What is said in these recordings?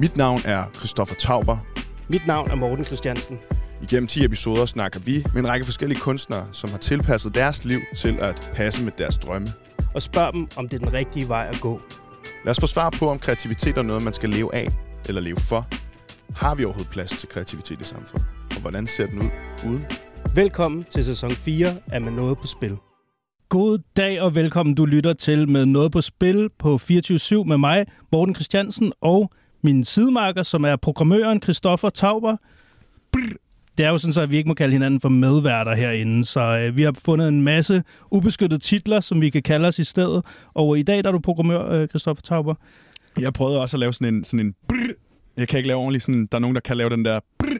Mit navn er Christoffer Tauber. Mit navn er Morten Christiansen. Igennem 10 episoder snakker vi med en række forskellige kunstnere, som har tilpasset deres liv til at passe med deres drømme. Og spørg dem, om det er den rigtige vej at gå. Lad os få svar på, om kreativitet er noget, man skal leve af eller leve for. Har vi overhovedet plads til kreativitet i samfundet? Og hvordan ser den ud uden? Velkommen til sæson 4 af Med Noget på Spil. God dag og velkommen. Du lytter til Med Noget på Spil på 24-7 med mig, Morten Christiansen, og min sidemarker, som er programmøren Christoffer Tauber. Brr. Det er jo sådan, så at vi ikke må kalde hinanden for medværter herinde, så øh, vi har fundet en masse ubeskyttede titler, som vi kan kalde os i stedet. Og i dag der er du programmør, øh, Christoffer Tauber. Jeg prøvede også at lave sådan en... Sådan en. Jeg kan ikke lave ordentligt sådan... Der er nogen, der kan lave den der... Brrr. Det,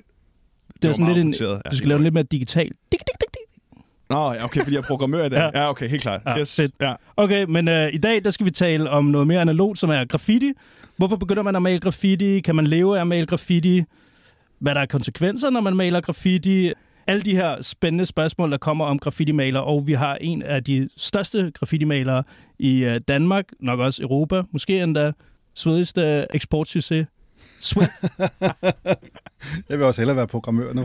var er sådan lidt en. Ja, du skal det lave den lidt mere digital. Dik, dik, dik, dik. Nå, ja, okay, fordi jeg er programmør i dag. Ja. ja. ja, okay, helt klart. Ja, yes. fedt. Ja. Okay, men øh, i dag der skal vi tale om noget mere analogt, som er graffiti. Hvorfor begynder man at male graffiti? Kan man leve af at male graffiti? Hvad der er konsekvenser, når man maler graffiti? Alle de her spændende spørgsmål, der kommer om graffiti-maler, og vi har en af de største graffiti-malere i øh, Danmark, nok også Europa, måske endda svedigste eksportsucces. Sweat. Jeg vil også hellere være programmør nu.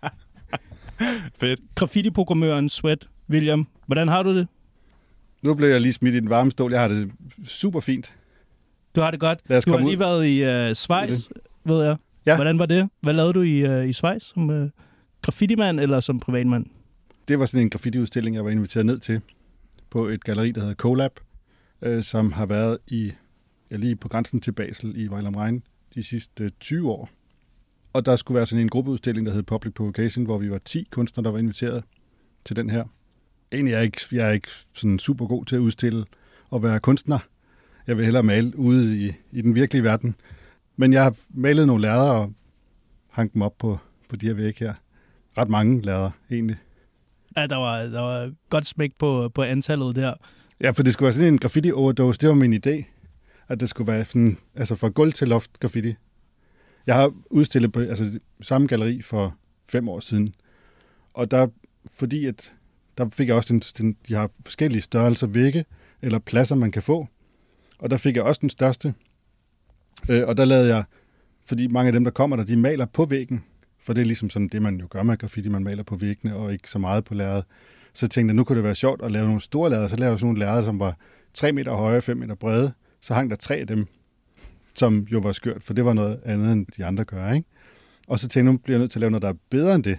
Fedt. Graffiti-programmøren Sweat. William, hvordan har du det? Nu blev jeg lige smidt i den varme stol. Jeg har det super fint. Du har det godt. Lad os Du har lige ud. været i øh, Schweiz, ved jeg. Ja. Hvordan var det? Hvad lavede du i, øh, i Schweiz? Som øh, graffiti-mand eller som privatmand? Det var sådan en graffiti-udstilling, jeg var inviteret ned til på et galeri, der hedder Colab, øh, som har været i ja, lige på grænsen til Basel i Weil am Rhein de sidste øh, 20 år. Og der skulle være sådan en gruppeudstilling, der hed Public Provocation, hvor vi var 10 kunstnere, der var inviteret til den her. Egentlig er jeg ikke, jeg er ikke sådan super god til at udstille og være kunstner. Jeg vil hellere male ude i, i den virkelige verden. Men jeg har malet nogle lærder og hængt dem op på, på de her vægge her. Ret mange lærder, egentlig. Ja, der var, der var godt smæk på, på antallet der. Ja, for det skulle være sådan en graffiti overdose. Det var min idé, at det skulle være sådan, altså fra gulv til loft graffiti. Jeg har udstillet på altså, samme galleri for fem år siden. Og der, fordi at, der fik jeg også den, den, de har forskellige størrelser vægge, eller pladser, man kan få. Og der fik jeg også den største. Øh, og der lavede jeg, fordi mange af dem, der kommer der, de maler på væggen. For det er ligesom sådan det, man jo gør med graffiti, man maler på væggene, og ikke så meget på lærredet. Så tænkte jeg, nu kunne det være sjovt at lave nogle store lærreder. Så lavede jeg sådan nogle lærreder, som var 3 meter høje og 5 meter brede. Så hang der tre af dem, som jo var skørt, for det var noget andet, end de andre gør, ikke? Og så tænkte jeg, nu bliver jeg nødt til at lave noget, der er bedre end det.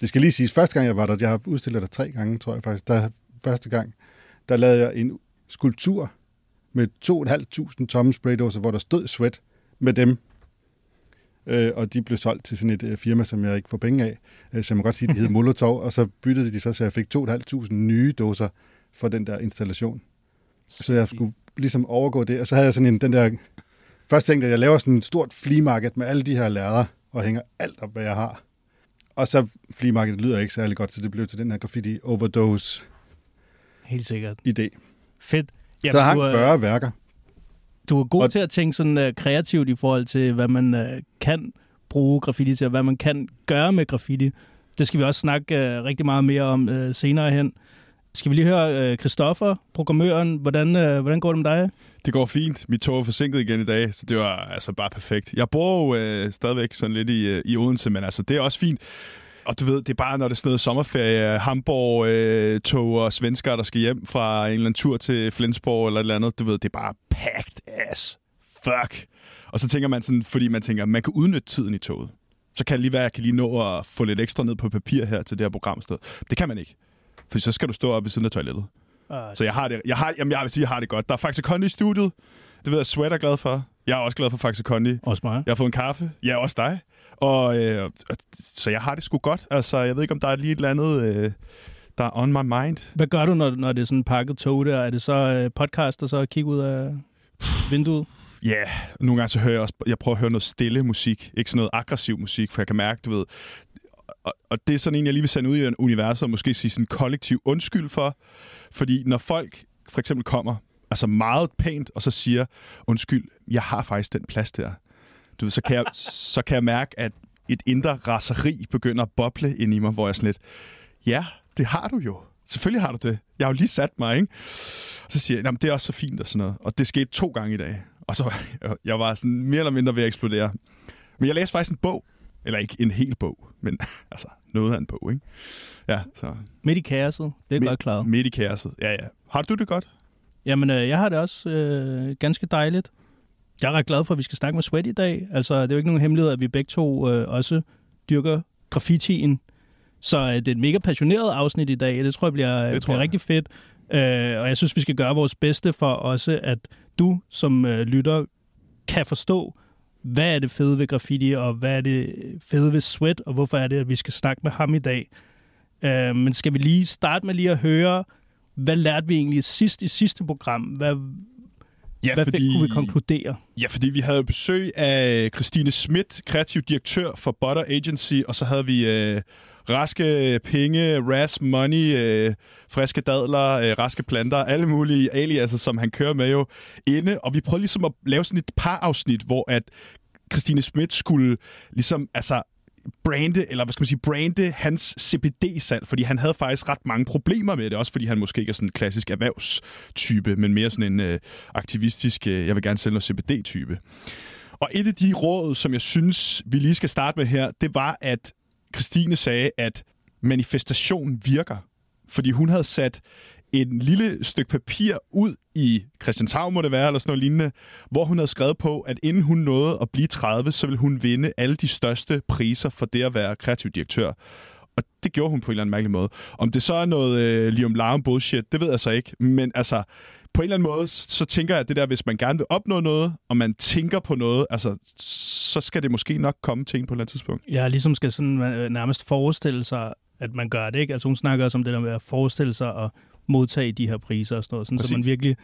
Det skal lige siges, første gang jeg var der, jeg har udstillet der tre gange, tror jeg faktisk, der første gang, der lavede jeg en skulptur med 2.500 tomme spraydåser, hvor der stod sweat med dem. Øh, og de blev solgt til sådan et øh, firma, som jeg ikke får penge af. Øh, så jeg må godt sige, de hed Molotov, og så byttede de så, så jeg fik 2.500 nye dåser for den der installation. Så jeg skulle ligesom overgå det, og så havde jeg sådan en, den der... Først tænkte jeg, at jeg laver sådan et stort flea market med alle de her lærrer, og hænger alt op, hvad jeg har. Og så flea market lyder ikke særlig godt, så det blev til den her graffiti overdose Helt sikkert. idé. Fedt. Ja, så du, er, 40 værker. du er god Og- til at tænke sådan uh, kreativt i forhold til, hvad man uh, kan bruge graffiti til, og hvad man kan gøre med graffiti. Det skal vi også snakke uh, rigtig meget mere om uh, senere hen. Skal vi lige høre uh, Christoffer, programmøren, hvordan, uh, hvordan går det med dig? Det går fint. Mit tog er forsinket igen i dag, så det var altså bare perfekt. Jeg bor jo øh, stadigvæk sådan lidt i, øh, i Odense, men altså, det er også fint. Og du ved, det er bare, når det er sådan noget sommerferie, Hamburg, øh, tog og svensker, der skal hjem fra en eller anden tur til Flensborg eller et eller andet. Du ved, det er bare packed as fuck. Og så tænker man sådan, fordi man tænker, man kan udnytte tiden i toget. Så kan det lige være, at jeg kan lige nå at få lidt ekstra ned på papir her til det her programsted. Det kan man ikke. For så skal du stå op ved siden af toilettet. Uh, Så jeg har det, jeg har, jamen jeg vil sige, jeg har det godt. Der er Faxe Kondi i studiet. Det ved jeg, Sweat er glad for. Jeg er også glad for Faxe Kondi. også mig. Jeg har fået en kaffe. Ja, også dig. Og, øh, så jeg har det sgu godt. Altså, jeg ved ikke, om der er lige et eller andet, øh, der er on my mind. Hvad gør du, når, når det er sådan en pakket tog der? Er det så uh, podcast, og så kigge ud af vinduet? Ja, yeah. nogle gange så hører jeg også, jeg prøver at høre noget stille musik. Ikke sådan noget aggressiv musik, for jeg kan mærke, du ved, og, og det er sådan en, jeg lige vil sende ud i universet, og måske sige sådan kollektiv undskyld for. Fordi når folk for eksempel kommer, altså meget pænt, og så siger, undskyld, jeg har faktisk den plads der. Du så kan jeg, så kan jeg mærke, at et indre raseri begynder at boble ind i mig, hvor jeg sådan lidt, ja, det har du jo. Selvfølgelig har du det. Jeg har jo lige sat mig, ikke? Og så siger jeg, "Nå, men det er også så fint og sådan noget. Og det skete to gange i dag. Og Og så jeg var sådan mere eller mindre ved at eksplodere. Men jeg læste faktisk en bog. Eller ikke en hel bog, men altså noget af en bog, ikke? Ja, så Midt i kaoset. Det er Midt- godt klaret. midt i kaoset. Ja, ja. Har du det godt? Jamen, øh, jeg har det også øh, ganske dejligt. Jeg er ret glad for, at vi skal snakke med Sweat i dag. Altså, det er jo ikke nogen hemmelighed, at vi begge to øh, også dyrker graffitien. Så øh, det er et mega passioneret afsnit i dag. Det tror jeg bliver, Det det tror bliver jeg. rigtig fedt. Øh, og jeg synes, vi skal gøre vores bedste for også, at du som øh, lytter kan forstå, hvad er det fede ved graffiti, og hvad er det fede ved Sweat, og hvorfor er det, at vi skal snakke med ham i dag. Øh, men skal vi lige starte med lige at høre, hvad lærte vi egentlig sidst i sidste program? Hvad, Ja, hvad fordi... kunne vi konkludere? Ja, fordi vi havde besøg af Christine Schmidt, kreativ direktør for Butter Agency, og så havde vi øh, raske penge, ras money, øh, friske dadler, øh, raske planter, alle mulige aliaser, som han kører med jo inde. Og vi prøvede ligesom at lave sådan et par afsnit, hvor at Christine Schmidt skulle ligesom, altså brande, eller hvad skal man sige, brande hans CBD-salg, fordi han havde faktisk ret mange problemer med det, også fordi han måske ikke er sådan en klassisk erhvervstype, men mere sådan en øh, aktivistisk, øh, jeg vil gerne sælge noget CBD-type. Og et af de råd, som jeg synes, vi lige skal starte med her, det var, at Christine sagde, at manifestation virker. Fordi hun havde sat en lille stykke papir ud i Christianshavn, må det være, eller sådan noget lignende, hvor hun havde skrevet på, at inden hun nåede at blive 30, så ville hun vinde alle de største priser for det at være kreativ direktør. Og det gjorde hun på en eller anden mærkelig måde. Om det så er noget øh, Liam Larm bullshit, det ved jeg så ikke. Men altså, på en eller anden måde, så tænker jeg, at det der, hvis man gerne vil opnå noget, og man tænker på noget, altså, så skal det måske nok komme til på et eller andet tidspunkt. Jeg ligesom skal sådan øh, nærmest forestille sig, at man gør det, ikke? Altså hun snakker også om det der med at forestille sig og modtage de her priser og sådan noget, sådan, så man virkelig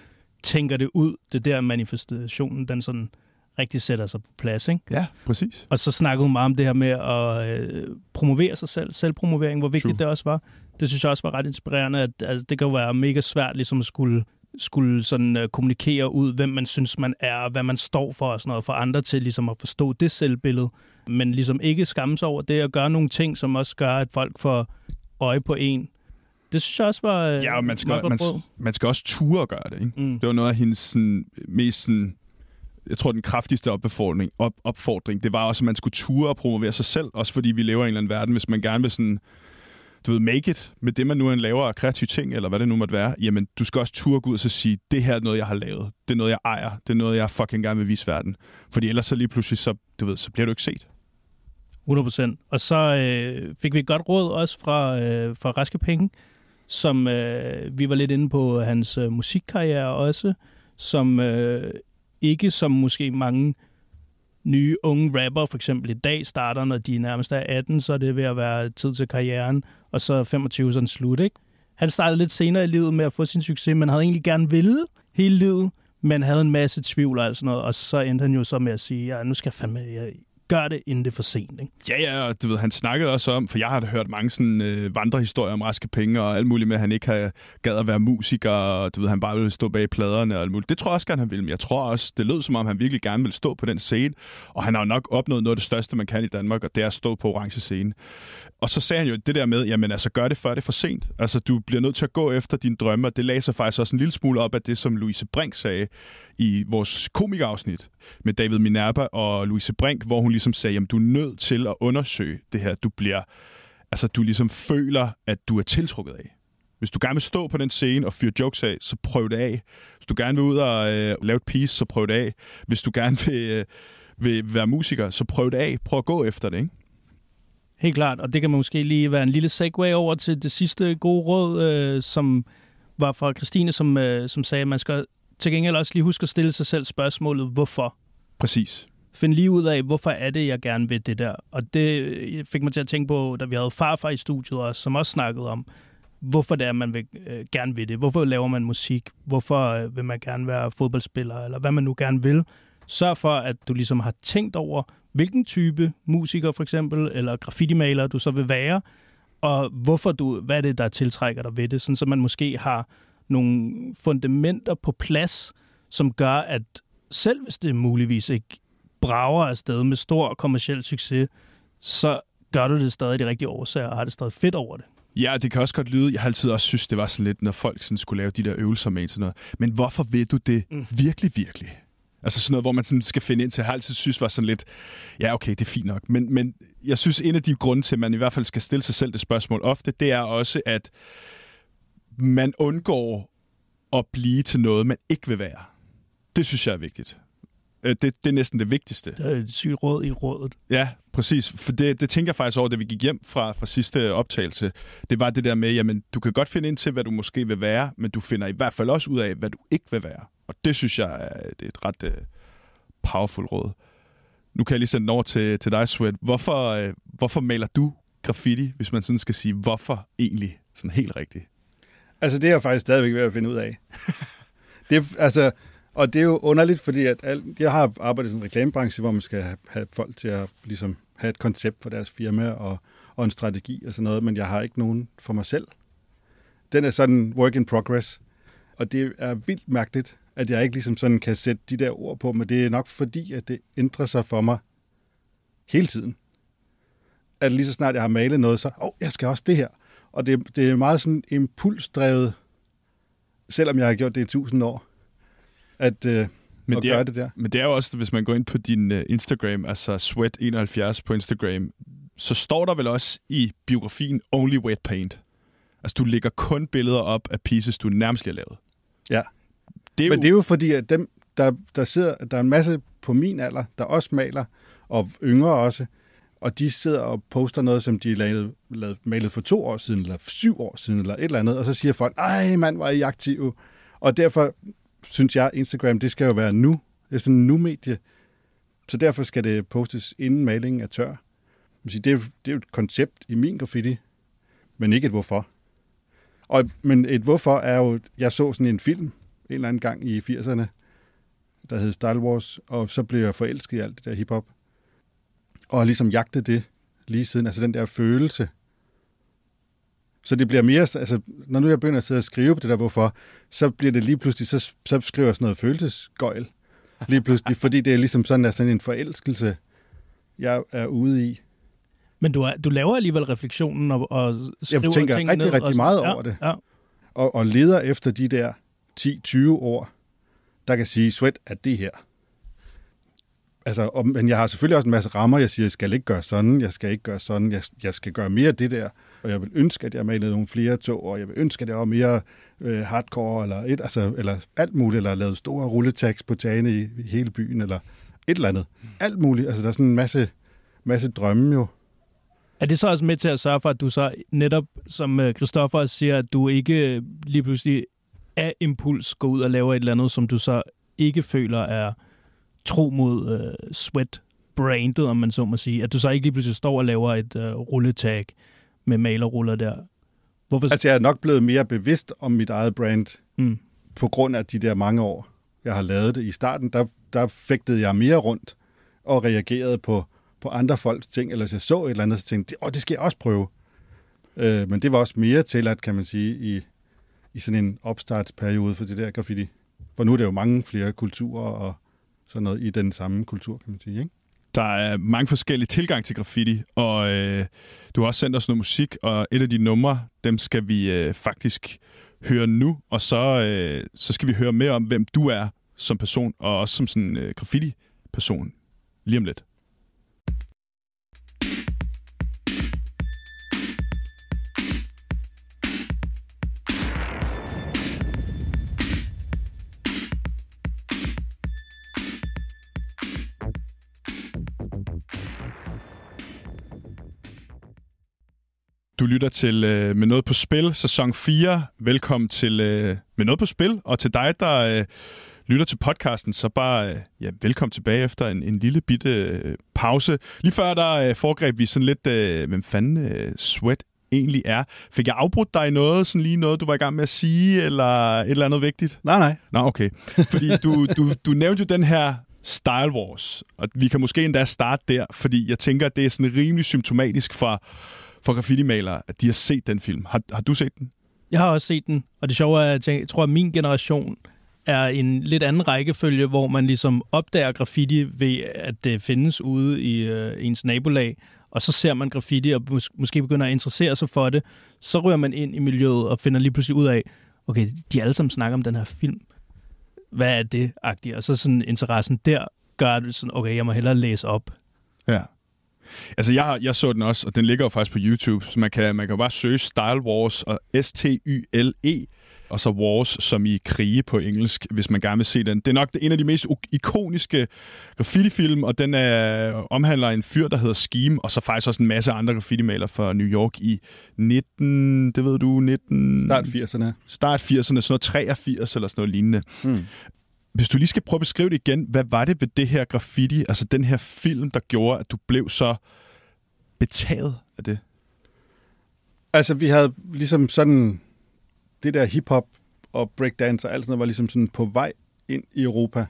tænker det ud. Det er der manifestationen, den sådan rigtig sætter sig på plads, ikke? Ja, præcis. Og så snakkede hun meget om det her med at øh, promovere sig selv, selvpromovering, hvor vigtigt True. det også var. Det synes jeg også var ret inspirerende, at altså, det kan være mega svært ligesom at skulle, skulle sådan, øh, kommunikere ud, hvem man synes, man er, og hvad man står for og sådan noget, for andre til ligesom at forstå det selvbillede. Men ligesom ikke skamme sig over det, at gøre nogle ting, som også gør, at folk får øje på en. Det synes jeg også var øh, Ja, og man skal, man, man skal også ture at gøre det, ikke? Mm. Det var noget af hendes sådan, mest sådan, jeg tror, den kraftigste opfordring, op, opfordring, det var også, at man skulle ture og promovere sig selv, også fordi vi lever i en eller anden verden, hvis man gerne vil sådan, du ved, make it med det, man nu end laver af kreative ting, eller hvad det nu måtte være, jamen, du skal også ture gå ud og så sige, det her er noget, jeg har lavet. Det er noget, jeg ejer. Det er noget, jeg fucking gerne vil vise verden. Fordi ellers så lige pludselig, så, du ved, så bliver du ikke set. 100%. Og så øh, fik vi et godt råd også fra, øh, fra Raske Penge, som øh, vi var lidt inde på hans øh, musikkarriere også, som øh, ikke som måske mange nye unge rapper for eksempel i dag starter, når de nærmest er 18, så er det ved at være tid til karrieren, og så 25 sådan slut, ikke? Han startede lidt senere i livet med at få sin succes, men havde egentlig gerne ville hele livet, men havde en masse tvivl og sådan noget, og så endte han jo så med at sige, ja, nu skal jeg fandme, jeg gør det, inden det er for sent, ikke? Ja, ja, og du ved, han snakkede også om, for jeg har hørt mange sådan øh, vandrehistorier om raske penge og alt muligt med, at han ikke har gad at være musiker, og du ved, han bare ville stå bag pladerne og alt muligt. Det tror jeg også gerne, han ville, men jeg tror også, det lød som om, han virkelig gerne ville stå på den scene, og han har jo nok opnået noget af det største, man kan i Danmark, og det er at stå på orange scene. Og så sagde han jo det der med, jamen altså, gør det før det er for sent. Altså, du bliver nødt til at gå efter dine drømme, og det lagde sig faktisk også en lille smule op af det, som Louise Brink sagde i vores komikafsnit med David Minerva og Louise Brink, hvor hun ligesom sagde, jamen du er nødt til at undersøge det her. Du bliver, altså du ligesom føler, at du er tiltrukket af. Hvis du gerne vil stå på den scene og fyre jokes af, så prøv det af. Hvis du gerne vil ud og øh, lave et piece, så prøv det af. Hvis du gerne vil, øh, vil være musiker, så prøv det af. Prøv at gå efter det, ikke? Helt klart, og det kan måske lige være en lille segue over til det sidste gode råd, øh, som var fra Christine, som, øh, som sagde, at man skal til gengæld også lige huske at stille sig selv spørgsmålet, hvorfor? Præcis. Find lige ud af, hvorfor er det, jeg gerne vil det der? Og det øh, fik mig til at tænke på, da vi havde farfar i studiet også, som også snakkede om, hvorfor det er, man vil, øh, gerne vil det. Hvorfor laver man musik? Hvorfor øh, vil man gerne være fodboldspiller? Eller hvad man nu gerne vil. Sørg for, at du ligesom har tænkt over, hvilken type musiker for eksempel, eller graffiti-maler du så vil være, og hvorfor du, hvad er det, der tiltrækker dig ved det, sådan så man måske har nogle fundamenter på plads, som gør, at selv hvis det muligvis ikke brager afsted med stor kommersiel succes, så gør du det stadig de rigtige årsager, og har det stadig fedt over det. Ja, det kan også godt lyde. Jeg har altid også synes, det var sådan lidt, når folk sådan skulle lave de der øvelser med sådan noget. Men hvorfor vil du det Mm. virkelig, virkelig? Altså sådan noget, hvor man sådan skal finde ind til. Jeg har altid synes var sådan lidt, ja okay, det er fint nok. Men, men jeg synes, en af de grunde til, at man i hvert fald skal stille sig selv det spørgsmål ofte, det er også, at man undgår at blive til noget, man ikke vil være. Det synes jeg er vigtigt. Øh, Det, det er næsten det vigtigste. Det er et sygt råd i rådet. Ja, præcis. For det, det tænker jeg faktisk over, da vi gik hjem fra, fra sidste optagelse. Det var det der med, jamen, du kan godt finde ind til, hvad du måske vil være, men du finder i hvert fald også ud af, hvad du ikke vil være. Og det synes jeg er et, et ret uh, powerful råd. Nu kan jeg lige sende den over til, til dig, Sweat. Hvorfor, uh, hvorfor maler du graffiti, hvis man sådan skal sige, hvorfor egentlig sådan helt rigtigt? Altså, det er jeg faktisk stadigvæk ved at finde ud af. det er, altså, og det er jo underligt, fordi at al, jeg har arbejdet i sådan en reklamebranche, hvor man skal have, have folk til at ligesom, have et koncept for deres firma og, og en strategi og sådan noget, men jeg har ikke nogen for mig selv. Den er sådan work in progress, og det er vildt mærkeligt, at jeg ikke ligesom sådan kan sætte de der ord på, men det er nok fordi, at det ændrer sig for mig hele tiden. At lige så snart jeg har malet noget, så, åh, oh, jeg skal også det her. Og det, det er meget sådan impulsdrevet, selvom jeg har gjort det i tusind år, at, øh, Men at det, gøre er, det der. men det er jo også, hvis man går ind på din uh, Instagram, altså Sweat71 på Instagram, så står der vel også i biografien Only Wet Paint. Altså, du lægger kun billeder op af pieces, du nærmest lige har lavet. Ja. Det er Men jo, det er jo fordi, at dem, der, der sidder, der er en masse på min alder, der også maler, og yngre også, og de sidder og poster noget, som de lavede, lavede, malet for to år siden, eller syv år siden, eller et eller andet, og så siger folk, ej mand, er I aktive. Og derfor synes jeg, Instagram, det skal jo være nu. Det er sådan en nu-medie. Så derfor skal det postes, inden malingen er tør. Det er, det er jo et koncept i min graffiti, men ikke et hvorfor. Og, men et hvorfor er jo, jeg så sådan en film, en eller anden gang i 80'erne, der hed Star Wars, og så blev jeg forelsket i alt det der hiphop. Og ligesom jagtede det lige siden, altså den der følelse. Så det bliver mere, altså når nu jeg begynder at sidde og skrive på det der hvorfor, så bliver det lige pludselig, så, så skriver jeg sådan noget følelsesgøjl. Lige pludselig, fordi det er ligesom sådan, der sådan en forelskelse, jeg er ude i. Men du, er, du laver alligevel refleksionen og, og skriver tænker tingene rigtig, ned. rigtig og, meget ja, over det. Ja. og, og leder efter de der 10-20 år, der kan sige, sweat er det her. Altså, og, men jeg har selvfølgelig også en masse rammer. Jeg siger, jeg skal ikke gøre sådan, jeg skal ikke gøre sådan, jeg, jeg skal gøre mere af det der. Og jeg vil ønske, at jeg malede nogle flere tog, og jeg vil ønske, at jeg var mere øh, hardcore, eller, et, altså, eller alt muligt, eller lavet store rulletags på tagene i, i hele byen, eller et eller andet. Alt muligt. Altså, der er sådan en masse, masse drømme jo. Er det så også med til at sørge for, at du så netop, som øh, Christoffer siger, at du ikke øh, lige pludselig af impuls går ud og laver et eller andet, som du så ikke føler er tro mod øh, sweat brandet, om man så må sige. At du så ikke lige pludselig står og laver et øh, rulletag med malerruller der. Hvorfor? Altså, jeg er nok blevet mere bevidst om mit eget brand, mm. på grund af de der mange år, jeg har lavet det. I starten, der, der fægtede jeg mere rundt og reagerede på, på andre folks ting, eller hvis jeg så et eller andet, så tænkte jeg, åh, det skal jeg også prøve. Øh, men det var også mere tilladt, kan man sige, i, i sådan en opstartsperiode for det der graffiti. For nu er det jo mange flere kulturer og sådan noget i den samme kultur, kan man sige, ikke? Der er mange forskellige tilgang til graffiti, og øh, du har også sendt os noget musik, og et af de numre, dem skal vi øh, faktisk høre nu, og så, øh, så skal vi høre mere om, hvem du er som person, og også som sådan en øh, graffiti-person lige om lidt. Du lytter til øh, Med Noget på Spil, sæson 4. Velkommen til øh, Med Noget på Spil, og til dig, der øh, lytter til podcasten, så bare øh, ja, velkommen tilbage efter en, en lille bitte øh, pause. Lige før der øh, foregreb vi sådan lidt, øh, hvem fanden øh, Sweat egentlig er. Fik jeg afbrudt dig noget, sådan lige noget, du var i gang med at sige, eller et eller andet vigtigt? Nej, nej. Nå, okay. Fordi du, du, du nævnte jo den her Style Wars, og vi kan måske endda starte der, fordi jeg tænker, at det er sådan rimelig symptomatisk for, for graffiti-malere, at de har set den film. Har, har du set den? Jeg har også set den, og det sjove er, at jeg, tror, at min generation er en lidt anden rækkefølge, hvor man ligesom opdager graffiti ved, at det findes ude i øh, ens nabolag, og så ser man graffiti og mås- måske begynder at interessere sig for det. Så rører man ind i miljøet og finder lige pludselig ud af, okay, de alle sammen snakker om den her film. hvad er det? -agtigt. Og så sådan interessen der gør det sådan, okay, jeg må hellere læse op. Ja. Altså, jeg, jeg så den også, og den ligger jo faktisk på YouTube, så man kan, man kan bare søge Style Wars og S-T-Y-L-E, og så Wars som i krige på engelsk, hvis man gerne vil se den. Det er nok en af de mest ikoniske graffiti-film, og den er, omhandler en fyr, der hedder Scheme, og så faktisk også en masse andre graffiti-malere fra New York i 19, det ved du, 19... Start 80'erne. start 80'erne, sådan noget 83 eller sådan noget lignende. Mm. Hvis du lige skal prøve at beskrive det igen, hvad var det ved det her graffiti, altså den her film, der gjorde, at du blev så betaget af det? Altså, vi havde ligesom sådan... Det der hiphop og breakdance og alt sådan noget var ligesom sådan på vej ind i Europa.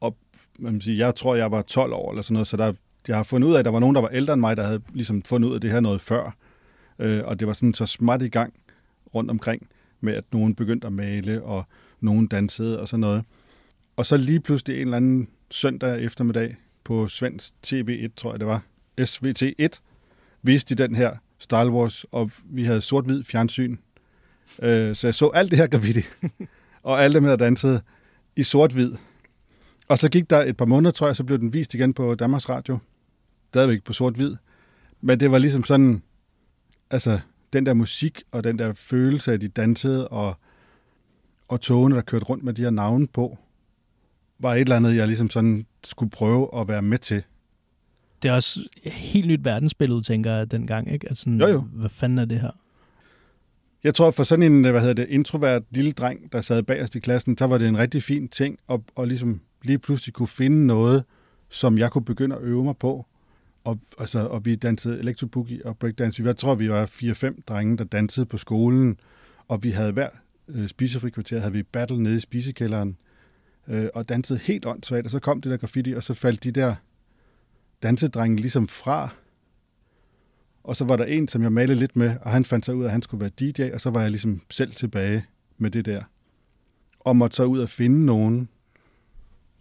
Og man sige, jeg tror, jeg var 12 år eller sådan noget, så der, jeg har fundet ud af, at der var nogen, der var ældre end mig, der havde ligesom fundet ud af det her noget før. Øh, og det var sådan så småt i gang rundt omkring med, at nogen begyndte at male, og nogen dansede og sådan noget. Og så lige pludselig en eller anden søndag eftermiddag på Svensk TV1, tror jeg det var, SVT1, viste de den her Star Wars, og vi havde sort-hvid fjernsyn. Øh, så jeg så alt det her graffiti, og alle dem, der dansede i sort-hvid. Og så gik der et par måneder, tror jeg, så blev den vist igen på Danmarks Radio. Stadigvæk på sort-hvid. Men det var ligesom sådan, altså den der musik og den der følelse af, at de dansede, og, og togene, der kørte rundt med de her navne på, var et eller andet, jeg ligesom sådan skulle prøve at være med til. Det er også et helt nyt verdensbillede, tænker jeg, dengang. Ikke? Altså, sådan, Jo, jo. Hvad fanden er det her? Jeg tror, for sådan en, hvad hedder det, introvert lille dreng, der sad bagerst i klassen, der var det en rigtig fin ting at, at ligesom lige pludselig kunne finde noget, som jeg kunne begynde at øve mig på. Og, altså, og vi dansede electroboogie og breakdance. Jeg tror, vi var 4-5 drenge, der dansede på skolen, og vi havde hver øh, spisefri kvarter, havde vi battle nede i spisekælderen, øh, og dansede helt åndssvagt, og så kom det der graffiti, og så faldt de der dansedrenge ligesom fra, og så var der en, som jeg malede lidt med, og han fandt så ud af, at han skulle være DJ, og så var jeg ligesom selv tilbage med det der. Og måtte så ud og finde nogen,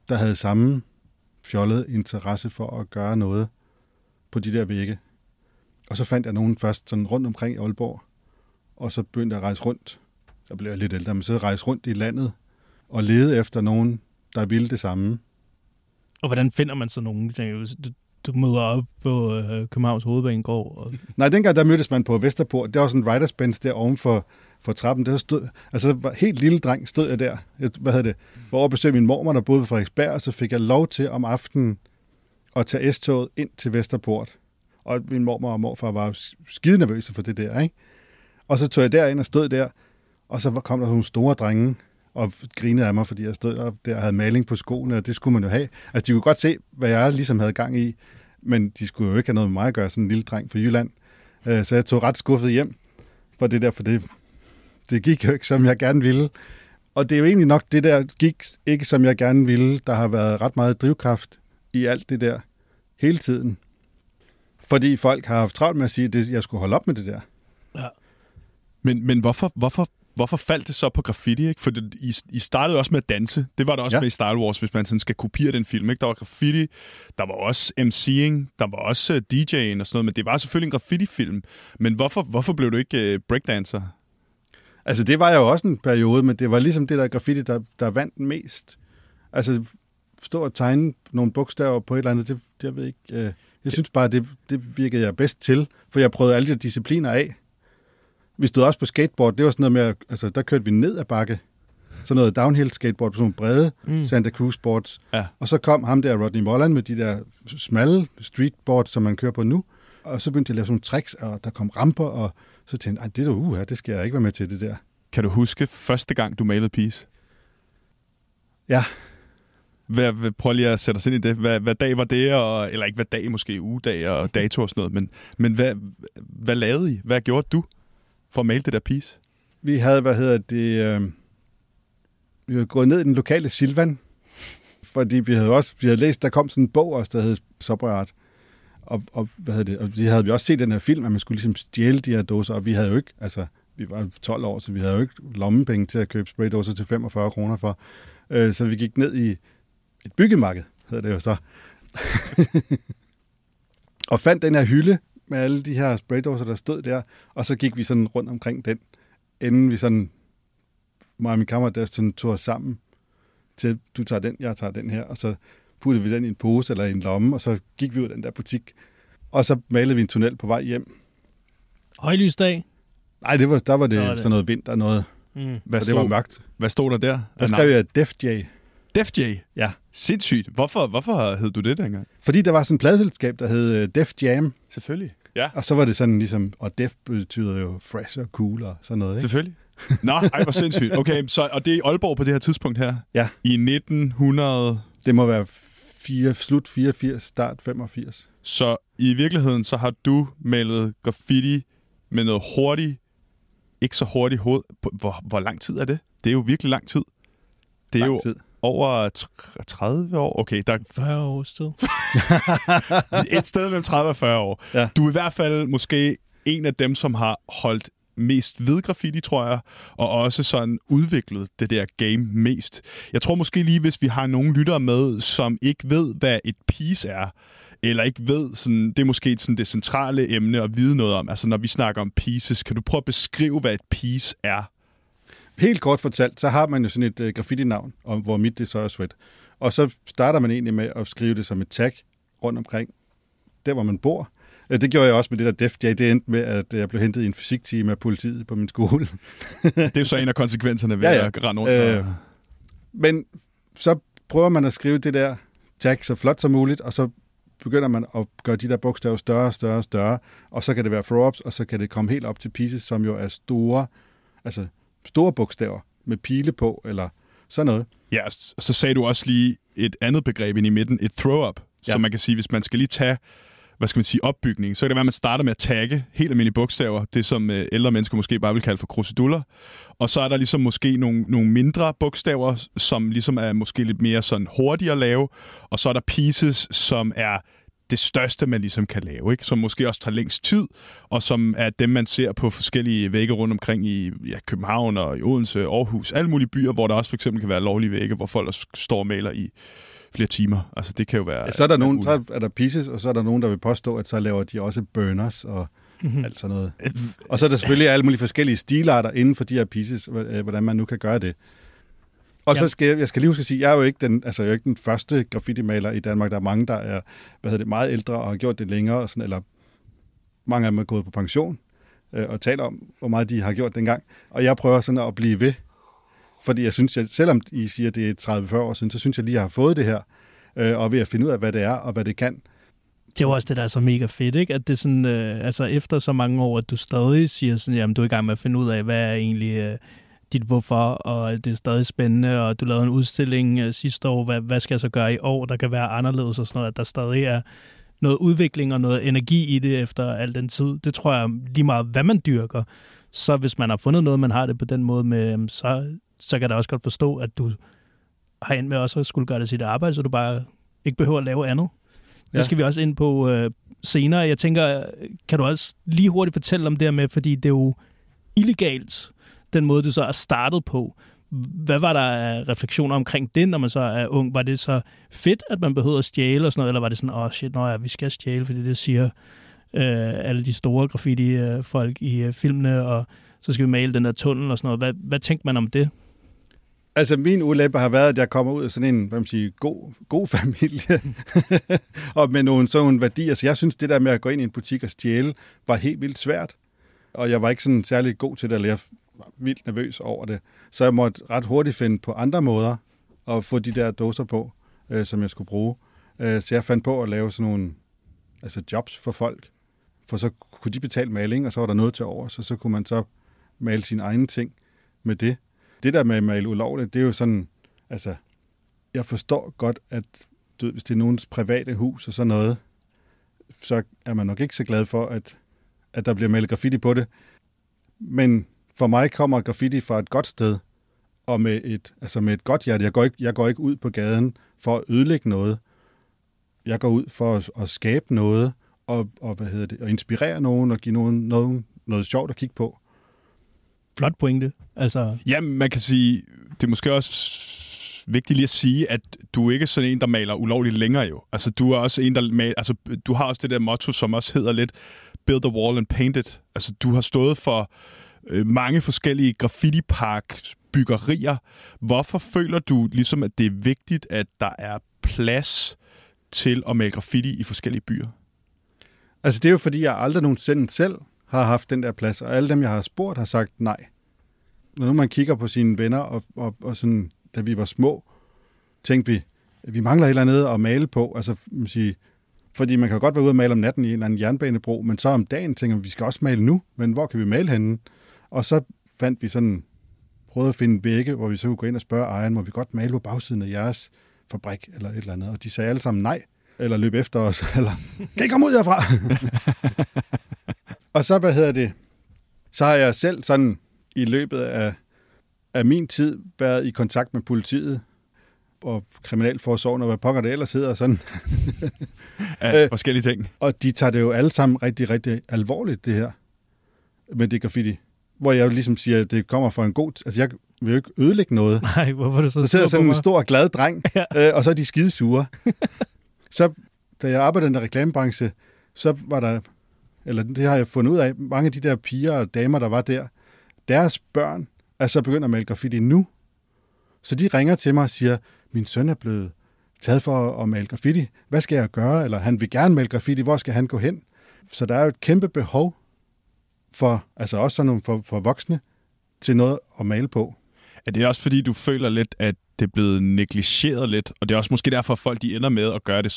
der havde samme fjollet interesse for at gøre noget på de der vægge. Og så fandt jeg nogen først sådan rundt omkring i Aalborg, og så begyndte jeg at rejse rundt. Så blev jeg lidt ældre, men så rejse rundt i landet og lede efter nogen, der ville det samme. Og hvordan finder man så nogen? Du, du møder op på øh, Københavns Hovedbanegård. Og... Nej, dengang der mødtes man på Vesterport. Der var sådan en writers bench der oven for, for trappen. Der stod, altså var helt lille dreng stod jeg der. Jeg, hvad hedder det? Var over at besøge min mormor, der boede på Frederiksberg, og så fik jeg lov til om aftenen at tage S-toget ind til Vesterport. Og min mormor og morfar var jo skide nervøse for det der, ikke? Og så tog jeg derind og stod der, og så kom der nogle store drenge og grinede af mig, fordi jeg stod op der og havde maling på skoene, og det skulle man jo have. Altså, de kunne godt se, hvad jeg ligesom havde gang i, men de skulle jo ikke have noget med mig at gøre, sådan en lille dreng fra Jylland. Øh, Så jeg tog ret skuffet hjem for det der, for det, det gik jo ikke, som jeg gerne ville. Og det er jo egentlig nok det der gik ikke, som jeg gerne ville. Der har været ret meget drivkraft i alt det der hele tiden. Fordi folk har haft travlt med at sige, at jeg skulle holde op med det der. Ja. Men, men hvorfor, hvorfor, hvorfor faldt det så på graffiti? Ikke? For det, I, I startede også med at danse. Det var der også Ja. med i Star Wars, hvis man sådan skal kopiere den film. Ikke? Der var graffiti, der var også MC'ing, der var også uh, DJ'ing og sådan noget, men det var selvfølgelig en graffiti-film. Men hvorfor, hvorfor blev du ikke uh, breakdancer? Altså, det var jo også en periode, men det var ligesom det der graffiti, der, der vandt mest. Altså, stå og tegne nogle bogstaver på et eller andet, det, det jeg ved ikke... Øh, jeg synes bare, det, det virkede jeg bedst til, for jeg prøvede alle de discipliner af. Vi stod også på skateboard, det var sådan noget med, at- altså, der kørte vi ned ad bakke. Sådan noget downhill skateboard på sådan nogle brede mm. Santa Cruz boards. Ja. Og så kom ham der, Rodney Mullen, med de der smalle streetboards, som man kører på nu. Og så begyndte jeg at lave sådan nogle tricks, og der kom ramper, og så tænkte jeg, "Ej, det er uh, det skal jeg ikke være med til, det der. Kan du huske første gang, du malede Peace? Ja, Hvad, hvad, prøv lige at sætte os ind i det. Hvad, hvad dag var det? Og, eller ikke hvad dag, måske ugedag og dato og sådan noget. Men, men hvad, hvad lavede I? Hvad gjorde du for at male det der Peace? vi havde, hvad hedder det, øh, vi havde gået ned i den lokale Silvan, fordi vi havde også, vi havde læst, der kom sådan en bog også, der hed Subway og, og, hvad hedder det, og vi havde vi også set den her film, at man skulle ligesom stjæle de her dåser, og vi havde jo ikke, altså, vi var 12 år, så vi havde jo ikke lommepenge til at købe spraydåser til 45 kroner for. Øh, så vi gik ned i et byggemarked, hedder det jo så, og fandt den her hylde med alle de her spraydåser, der stod der, og så gik vi sådan rundt omkring den, inden vi sådan, mig og min kammerat, der sådan tog os sammen til, du tager den, jeg tager den her, og så puttede vi den i en pose eller i en lomme, og så gik vi ud af den der butik. Og så malede vi en tunnel på vej hjem. Højlysdag. Nej, det var, der var det, Der var det. sådan noget vinter noget, Mm. Hvad, så det var mørkt. hvad stod der der? Der skrev jeg Def J. Def J. Ja. Sindssygt. Hvorfor, hvorfor hed du det dengang? Fordi der var sådan et pladselskab, der hed øh, Def Jam, Selvfølgelig. Ja, og så var det sådan ligesom, og Def betyder jo fresh og cool og sådan noget, ikke? selvfølgelig. Nå, ej, hvor sindssygt. Okay, så, og det er i Aalborg på det her tidspunkt her? Ja. I 1900... Det må være fire, slut 84, start 85. Så i virkeligheden, så har du malet graffiti med noget hurtigt, ikke så hurtigt hoved. Hvor, hvor lang tid er det? Det er jo virkelig lang tid. Det er Lang jo tid. Over tr- 30 år. Okay, der 40 års tid. er et sted mellem 30 og 40 år. Ja. Du er i hvert fald måske en af dem, som har holdt mest ved graffiti, tror jeg, og også sådan udviklet det der game mest. Jeg tror måske lige, hvis vi har nogle lyttere med, som ikke ved, hvad et piece er, eller ikke ved, sådan, det er måske sådan det centrale emne at vide noget om. Altså når vi snakker om pieces, kan du prøve at beskrive, hvad et piece er? Helt kort fortalt, så har man jo sådan et uh, graffiti-navn, og hvor mit det så er sweat. Og så starter man egentlig med at skrive det som et tag rundt omkring, der hvor man bor. Øh, Det gjorde jeg også med det der Def J. Det endte med, at jeg blev hentet i en fysiktime af politiet på min skole. Det er jo så en af konsekvenserne ved Ja, ja. at rende rundt. Øh, og- Men så prøver man at skrive det der tag så flot som muligt, og så begynder man at gøre de der bogstaver større og større og større, og så kan det være throw-ups, og så kan det komme helt op til pieces, som jo er store, altså store bogstaver med pile på, eller sådan noget. Ja, så sagde du også lige et andet begreb ind i midten, et throw-up. Ja. Så man kan sige, hvis man skal lige tage, hvad skal man sige, opbygning, så kan det være, at man starter med at tagge helt almindelige bogstaver, det som øh, ældre mennesker måske bare vil kalde for kruseduller. Og så er der ligesom måske nogle, nogle mindre bogstaver, som ligesom er måske lidt mere sådan hurtigere at lave. Og så er der pieces, som er det største, man ligesom kan lave, ikke? som måske også tager længst tid, og som er dem, man ser på forskellige vægge rundt omkring i ja, København og i Odense, Aarhus, alle mulige byer, hvor der også for eksempel kan være lovlige vægge, hvor folk også står og maler i flere timer. Altså det kan jo være... Ja, så er der nogen, så er der pieces, og så er der nogen, der vil påstå, at så laver de også burners og Mhm. alt sådan noget. Og så er der selvfølgelig alle mulige forskellige stilarter inden for de her pieces, øh, hvordan man nu kan gøre det. Og Ja. så skal jeg, jeg skal lige huske at sige, jeg er jo ikke den, altså jeg er jo ikke den første graffiti-maler i Danmark. Der er mange, der er hvad hedder det, meget ældre og har gjort det længere, og sådan, eller mange af dem er gået på pension øh, og taler om, hvor meget de har gjort dengang. Og jeg prøver sådan at blive ved, fordi jeg synes, at selvom I siger, at det er 30-40 år siden, så synes jeg lige, at jeg har fået det her, øh, og ved at finde ud af, hvad det er og hvad det kan. Det er jo også det, der er så mega fedt, ikke? At det sådan, øh, altså efter så mange år, at du stadig siger sådan, jamen du er i gang med at finde ud af, hvad er egentlig øh, dit hvorfor, og det er stadig spændende, og du lavede en udstilling øh, sidste år, hvad, hvad skal jeg så gøre i år, der kan være anderledes og sådan noget, at der stadig er noget udvikling og noget energi i det efter al den tid. Det tror jeg lige meget, hvad man dyrker. Så hvis man har fundet noget, man har det på den måde med, jamen, så, så kan jeg da også godt forstå, at du har endt med også at skulle gøre det sit arbejde, så du bare ikke behøver at lave andet. Det skal vi også ind på øh, senere. Jeg tænker, kan du også lige hurtigt fortælle om det her med, fordi det er jo illegalt, den måde, du så er startet på. Hvad var der af refleksioner omkring det, når man så er ung? Var det så fedt, at man behøvede at stjæle og sådan noget, eller var det sådan, åh oh, shit, nå ja, vi skal stjæle, fordi det siger øh, alle de store graffiti-folk i øh, filmene, og så skal vi male den der tunnel og sådan noget. Hvad, hvad tænkte man om det? Altså, min ulempe har været, at jeg kommer ud af sådan en, hvad man siger, god, god familie, og med nogle sådan nogle værdier. Så jeg synes, det der med at gå ind i en butik og stjæle, var helt vildt svært. Og jeg var ikke sådan særlig god til det, eller jeg vildt nervøs over det. Så jeg måtte ret hurtigt finde på andre måder at få de der dåser på, øh, som jeg skulle bruge. Øh, så jeg fandt på at lave sådan nogle altså jobs for folk. For så kunne de betale maling, og så var der noget til over, så så kunne man så male sine egne ting med det. Det der med at male ulovligt, det er jo sådan, altså, jeg forstår godt, at du, ved, hvis det er nogens private hus og sådan noget, så er man nok ikke så glad for, at, at der bliver malet graffiti på det. Men for mig kommer graffiti fra et godt sted, og med et, altså med et godt hjerte. Jeg går, ikke, jeg går ikke ud på gaden for at ødelægge noget. Jeg går ud for at, at skabe noget, og, og, hvad hedder det, og inspirere nogen, og give nogen, nogen noget sjovt at kigge på. Flot pointe. Altså, Ja, man kan sige, det er måske også vigtigt lige at sige, at du er ikke sådan en, der maler ulovligt længere jo. Altså, du er også en, der maler, altså, du har også det der motto, som også hedder lidt, build a wall and paint it. Altså, du har stået for øh, mange forskellige graffiti-park byggerier. Hvorfor føler du ligesom, at det er vigtigt, at der er plads til at male graffiti i forskellige byer? Altså, det er jo fordi, jeg aldrig nogensinde selv har haft den der plads, og alle dem, jeg har spurgt, har sagt nej. Når nu man kigger på sine venner, og, og, og sådan, da vi var små, tænkte vi, vi mangler et eller andet at male på. Altså, man siger, fordi man kan godt være ude og male om natten i en eller anden jernbanebro, men så om dagen tænker vi, vi skal også male nu, men hvor kan vi male henne? Og så fandt vi sådan, prøvede at finde vægge, hvor vi så kunne gå ind og spørge ejeren, må vi godt male på bagsiden af jeres fabrik, eller et eller andet. Og de sagde alle sammen nej, eller løb efter os, eller kan I komme ud herfra? og så, hvad hedder det, så har jeg selv sådan i løbet af, af min tid været i kontakt med politiet, og kriminalforsorgen, og hvad pokker det ellers hedder, sådan. Af Øh. forskellige ting. Og de tager det jo alle sammen rigtig, rigtig alvorligt, det her med det graffiti. Hvor jeg jo ligesom siger, at det kommer fra en god... Altså, jeg vil jo ikke ødelægge noget. Nej, hvorfor er du så Der sidder sådan en stor, glad dreng, Ja. øh, og så er de skide sure. så da jeg arbejdede i den reklamebranche, så var der, eller det har jeg fundet ud af, mange af de der piger og damer, der var der, deres børn er så begyndt at male graffiti nu. Så de ringer til mig og siger, min søn er blevet taget for at male graffiti. Hvad skal jeg gøre? Eller han vil gerne male graffiti. Hvor skal han gå hen? Så der er jo et kæmpe behov for, altså også sådan nogle for, for voksne, til noget at male på. Er det også fordi, du føler lidt, at det er blevet negligeret lidt, og det er også måske derfor, at folk de ender med at gøre det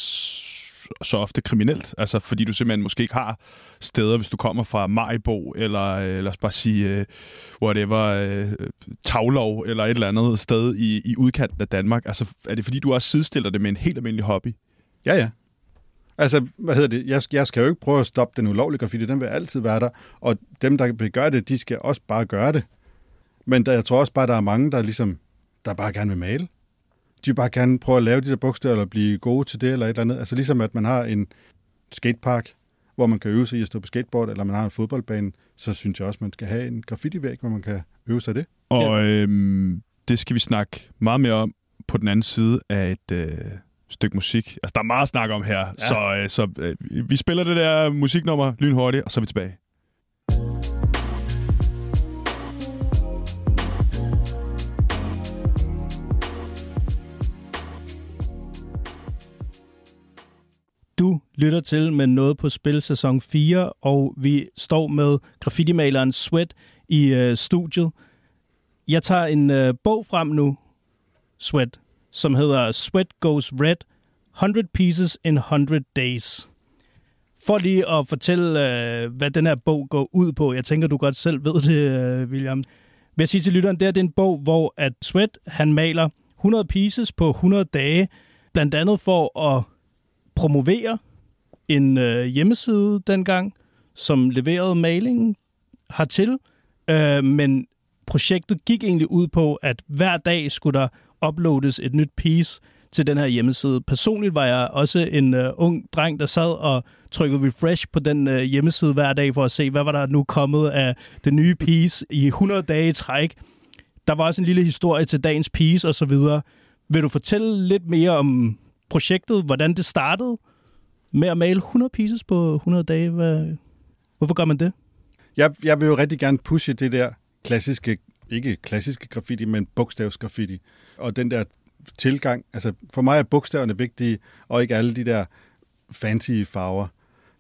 så ofte kriminelt? Altså fordi du simpelthen måske ikke har steder, hvis du kommer fra Majbo, eller øh, lad os bare sige, øh, whatever, øh, Tavlov, eller et eller andet sted i, i udkanten af Danmark. Altså er det fordi, du også sidestiller det med en helt almindelig hobby? Ja, ja. Altså, hvad hedder det? Jeg, jeg skal jo ikke prøve at stoppe den ulovlige graffiti. Den vil altid være der. Og dem, der vil gøre det, de skal også bare gøre det. Men der, jeg tror også bare, der er mange, der ligesom, der bare gerne vil male. De vil bare gerne prøve at lave de der bogstaver, eller blive gode til det, eller et eller andet. Altså ligesom, at man har en skatepark, hvor man kan øve sig i at stå på skateboard, eller man har en fodboldbane, så synes jeg også, man skal have en graffiti-væg, hvor man kan øve sig i det. Og øhm, det skal vi snakke meget mere om på den anden side af et øh, stykke musik. Altså, der er meget at snakke om her, ja. så, øh, så øh, vi spiller det der musiknummer lynhurtigt, og så er vi tilbage. Du lytter til med noget på spil sæson 4, og vi står med graffitimaleren Sweat i øh, studiet. Jeg tager en øh, bog frem nu, Sweat, som hedder Sweat Goes Red, 100 Pieces in 100 Days. For lige at fortælle, øh, hvad den her bog går ud på. Jeg tænker, du godt selv ved det, øh, William. Vil jeg sige til lytteren, det, er, det er en bog, hvor at Sweat, han maler 100 pieces på 100 dage, blandt andet for at promovere en øh, hjemmeside dengang, som leverede malingen hertil. Øh, men projektet gik egentlig ud på, at hver dag skulle der uploades et nyt piece til den her hjemmeside. Personligt var jeg også en øh, ung dreng, der sad og trykkede refresh på den øh, hjemmeside hver dag for at se, hvad var der nu kommet af det nye piece i 100 dage i træk. Der var også en lille historie til dagens piece og så videre. Vil du fortælle lidt mere om projektet, hvordan det startede med at male 100 pieces på 100 dage? Hvad, hvorfor gør man det? Jeg, jeg vil jo rigtig gerne pushe det der klassiske, ikke klassiske graffiti, men bogstavsgraffiti. Og den der tilgang, altså for mig er bogstaverne vigtige, og ikke alle de der fancy farver.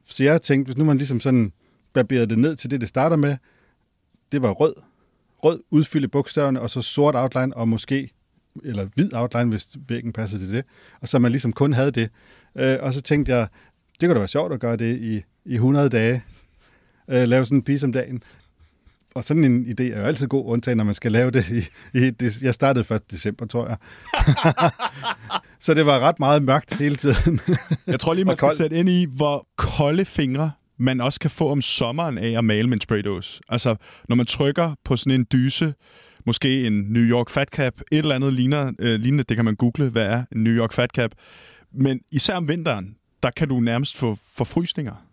Så jeg tænkte, hvis nu man ligesom sådan barberede det ned til det, det starter med, det var rød. Rød udfylde bogstaverne, og så sort outline, og måske, eller hvid outline, hvis væggen passede til det. Og så man ligesom kun havde det. Øh, og så tænkte jeg, det kunne da være sjovt at gøre det i, i 100 dage. Øh, lave sådan en piece om dagen. Og sådan en idé er jo altid god, undtagen når man skal lave det i... i det, jeg startede 1. december, tror jeg. så det var ret meget mørkt hele tiden. Jeg tror lige, man skal sætte ind i, hvor kolde fingre man også kan få om sommeren af at male med en spraydose. Altså, når man trykker på sådan en dyse, måske en New York Fat Cap, et eller andet ligner, øh, lignende, det kan man google, hvad er en New York Fat Cap. Men især om vinteren, der kan du nærmest få forfrysninger.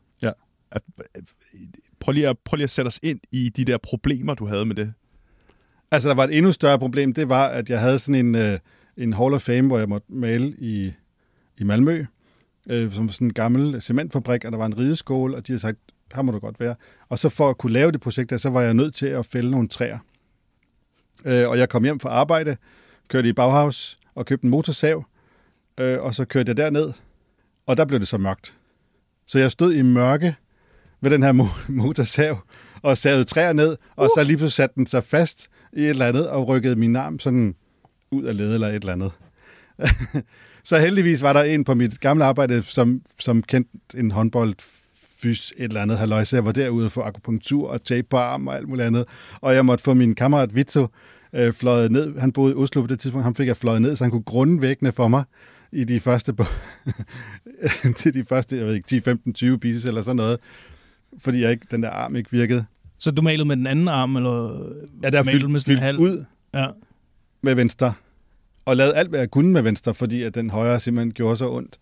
At- Prøv lige, at, prøv lige at sætte os ind i de der problemer, du havde med det. Altså, der var et endnu større problem, det var, at jeg havde sådan en, øh, en Hall of Fame, hvor jeg måtte male i, i Malmø, øh, som sådan en gammel cementfabrik, og der var en rideskål, og de havde sagt, her må du godt være. Og så for at kunne lave det projekt, der, så var jeg nødt til at fælde nogle træer. Øh, og jeg kom hjem fra arbejde, kørte i Bauhaus og købte en motorsav, øh, og så kørte jeg derned, og der blev det så mørkt. Så jeg stod i mørke ved den her mo- motorsav, og savede træer ned, og uh. så lige pludselig satte den sig fast i et eller andet, og rykkede min arm sådan ud af led eller et eller andet. så heldigvis var der en på mit gamle arbejde, som, som kendte en håndbold fys et eller andet halløj, så jeg var derude for akupunktur og tape på arm og alt muligt andet. Og jeg måtte få min kammerat Vito øh, fløjet ned. Han boede i Oslo på det tidspunkt. Han fik jeg fløjet ned, så han kunne grunde væggene for mig i de første, til de første, jeg ved ikke, 10, 15, 20 pieces eller sådan noget. Fordi jeg ikke, den der arm ikke virkede. Så du malede med den anden arm, eller Ja, der malede fyldt, med sådan fyldt halv? ud Ja. med venstre. Og lavede alt, hvad jeg kunne med venstre, fordi at den højre simpelthen gjorde så ondt.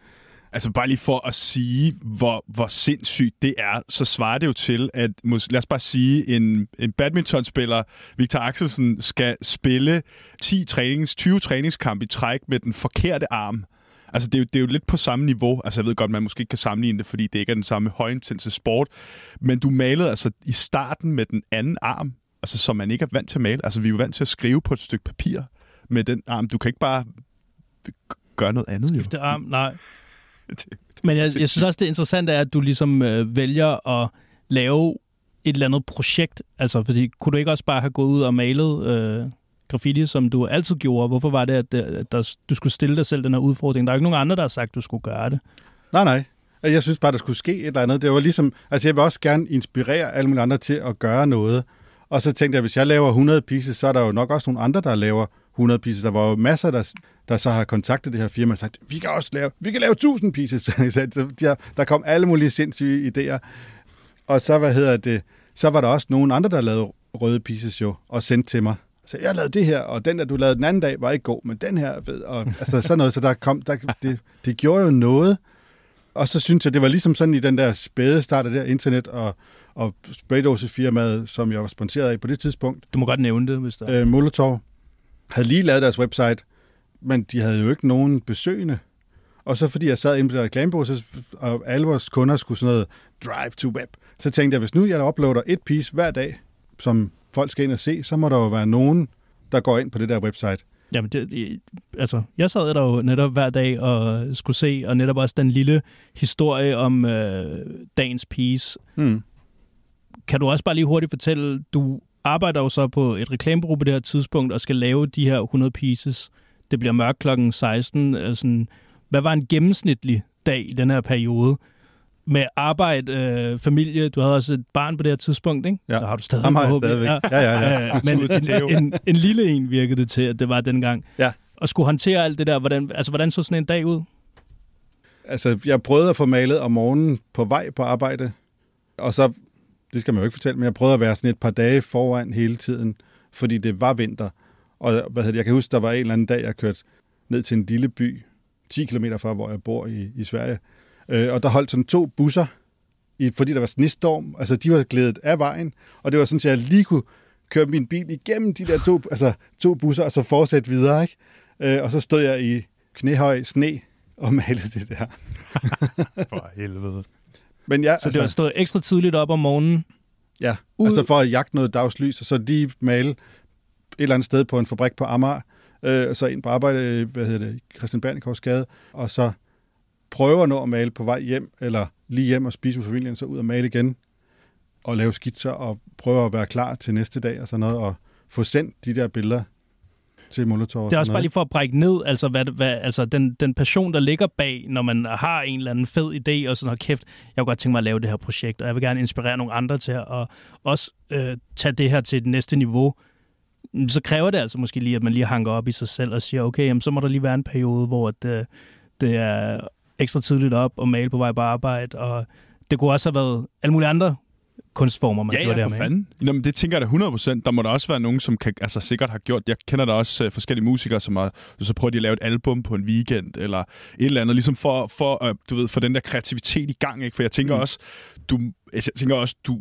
Altså bare lige for at sige, hvor, hvor sindssygt det er, så svarer det jo til, at lad os bare sige, en, en badmintonspiller, Victor Axelsen, skal spille 10 trænings, 20 træningskampe i træk med den forkerte arm. Altså det er, jo, det er jo lidt på samme niveau. Altså jeg ved godt, man måske ikke kan sammenligne det, fordi det ikke er den samme højintense sport. Men du malede altså i starten med den anden arm, altså som man ikke er vant til at male. Altså vi er jo vant til at skrive på et stykke papir med den arm. Du kan ikke bare gøre noget andet jo. Skifte arm? Nej. Det- Men jeg, jeg synes også, det interessante er, at du ligesom øh, vælger at lave et eller andet projekt. Altså, fordi kunne du ikke også bare have gået ud og malet øh, graffiti, som du altid gjorde? Hvorfor var det, at, det- at der, du skulle stille dig selv den her udfordring? Der er jo ikke nogen andre, der har sagt, at du skulle gøre det. Nej, nej. Altså, jeg synes bare, der skulle ske et eller andet. Det var ligesom, altså jeg vil også gerne inspirere alle mulige andre til at gøre noget. Og så tænkte jeg, hvis jeg laver 100 pieces, så er der jo nok også nogle andre, der laver 100 pieces. Der var jo masser, der, der så har kontaktet det her firma og sagt, vi kan også lave, vi kan lave 1000 pieces. Så de der kom alle mulige sindssyge idéer. Og så, hvad hedder det, så var der også nogle andre, der lavede røde pieces jo, og sendte til mig. Så jeg lavede det her, og den, der du lavede den anden dag, var ikke god, men den her er fed. Og, altså sådan noget, så der kom, der, det, det gjorde jo noget. Og så synes jeg, det var ligesom sådan i den der spæde start af det her internet, og, og spraydåsefirmaet, som jeg var sponsoreret af på det tidspunkt, Du må godt nævne det, hvis der øh, Molotov, havde lige lavet deres website, men de havde jo ikke nogen besøgende. Og så fordi jeg sad inde på så, og alle vores kunder skulle sådan noget drive to web, så tænkte jeg, hvis nu jeg uploader et piece hver dag, som folk skal ind og se, så må der jo være nogen, der går ind på det der website. Jamen, det, det, altså, jeg sad der jo netop hver dag og skulle se, og netop også den lille historie om øh, dagens piece. Hmm. Kan du også bare lige hurtigt fortælle, du arbejder jo så på et reklamebureau på det her tidspunkt, og skal lave de her 100 pieces. Det bliver mørkt klokken 16. Altså, hvad var en gennemsnitlig dag i den her periode? Med arbejde, øh, familie, du havde også et barn på det her tidspunkt, ikke? Ja. Der har du stadig Ham har jeg stadigvæk. Ja, ja, ja. Øh, men en, en, en lille en virkede det til, at det var dengang. Ja. Og skulle håndtere alt det der, hvordan, altså, hvordan så sådan en dag ud? Altså, jeg prøvede at få malet om morgenen på vej på arbejde, og så, det skal man jo ikke fortælle, men jeg prøvede at være sådan et par dage foran hele tiden, fordi det var vinter. Og hvad hedder det, jeg kan huske, der var en eller anden dag, jeg kørte ned til en lille by, 10 km fra, hvor jeg bor i, i Sverige, øh, og der holdt sådan to busser, i, fordi der var snestorm, altså de var glædet af vejen, og det var sådan, at jeg lige kunne køre min bil igennem de der to, altså, to busser, og så fortsætte videre, ikke? Øh, og så stod jeg i knæhøj sne og malede det der. For helvede. Men ja, Så det var stået ekstra tidligt op om morgenen. Ja, Ud- Ud... altså for at jagte noget dagslys, og så lige male et eller andet sted på en fabrik på Amager, øh, så ind på arbejde, øh, hvad hedder det, Christian Bernikovs gade, og så prøve at nå at male på vej hjem, eller lige hjem og spise med familien, så ud og male igen, og lave skitser, og prøve at være klar til næste dag, og sådan noget, og få sendt de der billeder til Molotov. og Det er også bare noget. lige for at brække ned, altså, hvad, hvad, altså den, den passion, der ligger bag, når man har en eller anden fed idé, og sådan, hold kæft, jeg kunne godt tænke mig at lave det her projekt, og jeg vil gerne inspirere nogle andre til at også øh, tage det her til det næste niveau. Så kræver det altså måske lige, at man lige hanker op i sig selv og siger, okay, jamen, så må der lige være en periode, hvor det, det er ekstra tidligt op og male på vej på arbejde, og det kunne også have været alle mulige andre kunstformer, man Ja, gjorde ja, der for med. fanden. Nå, men det tænker jeg da 100%. Der må der også være nogen, som kan, altså, sikkert har gjort. Jeg kender da også uh, forskellige musikere, som har, så prøver de at lave et album på en weekend, eller et eller andet, ligesom for, for uh, du ved, for den der kreativitet i gang. Ikke? For jeg tænker mm. også, du, altså, jeg tænker også, du,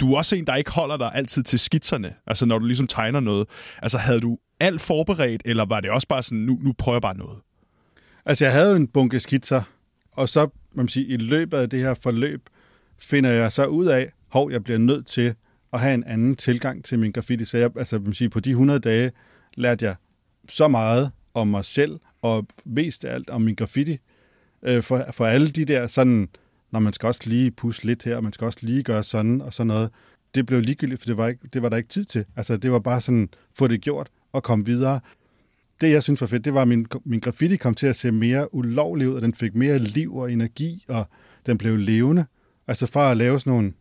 du er også en, der ikke holder dig altid til skitserne, altså når du ligesom tegner noget. Altså havde du alt forberedt, eller var det også bare sådan, nu, nu prøver jeg bare noget? Altså, jeg havde jo en bunke skitser, og så, man sige, i løbet af det her forløb, finder jeg så ud af, hov, jeg bliver nødt til at have en anden tilgang til min graffiti. Så jeg, altså, man siger, på de 100 dage lærte jeg så meget om mig selv, og mest af alt om min graffiti. Øh, for, for alle de der sådan, når man skal også lige pusse lidt her, og man skal også lige gøre sådan og sådan noget. Det blev ligegyldigt, for det var, ikke, det var der ikke tid til. Altså, det var bare sådan, få det gjort og komme videre. Det, jeg synes var fedt, det var, at min, min graffiti kom til at se mere ulovlig ud, og den fik mere liv og energi, og den blev levende. Altså fra at lave sådan nogle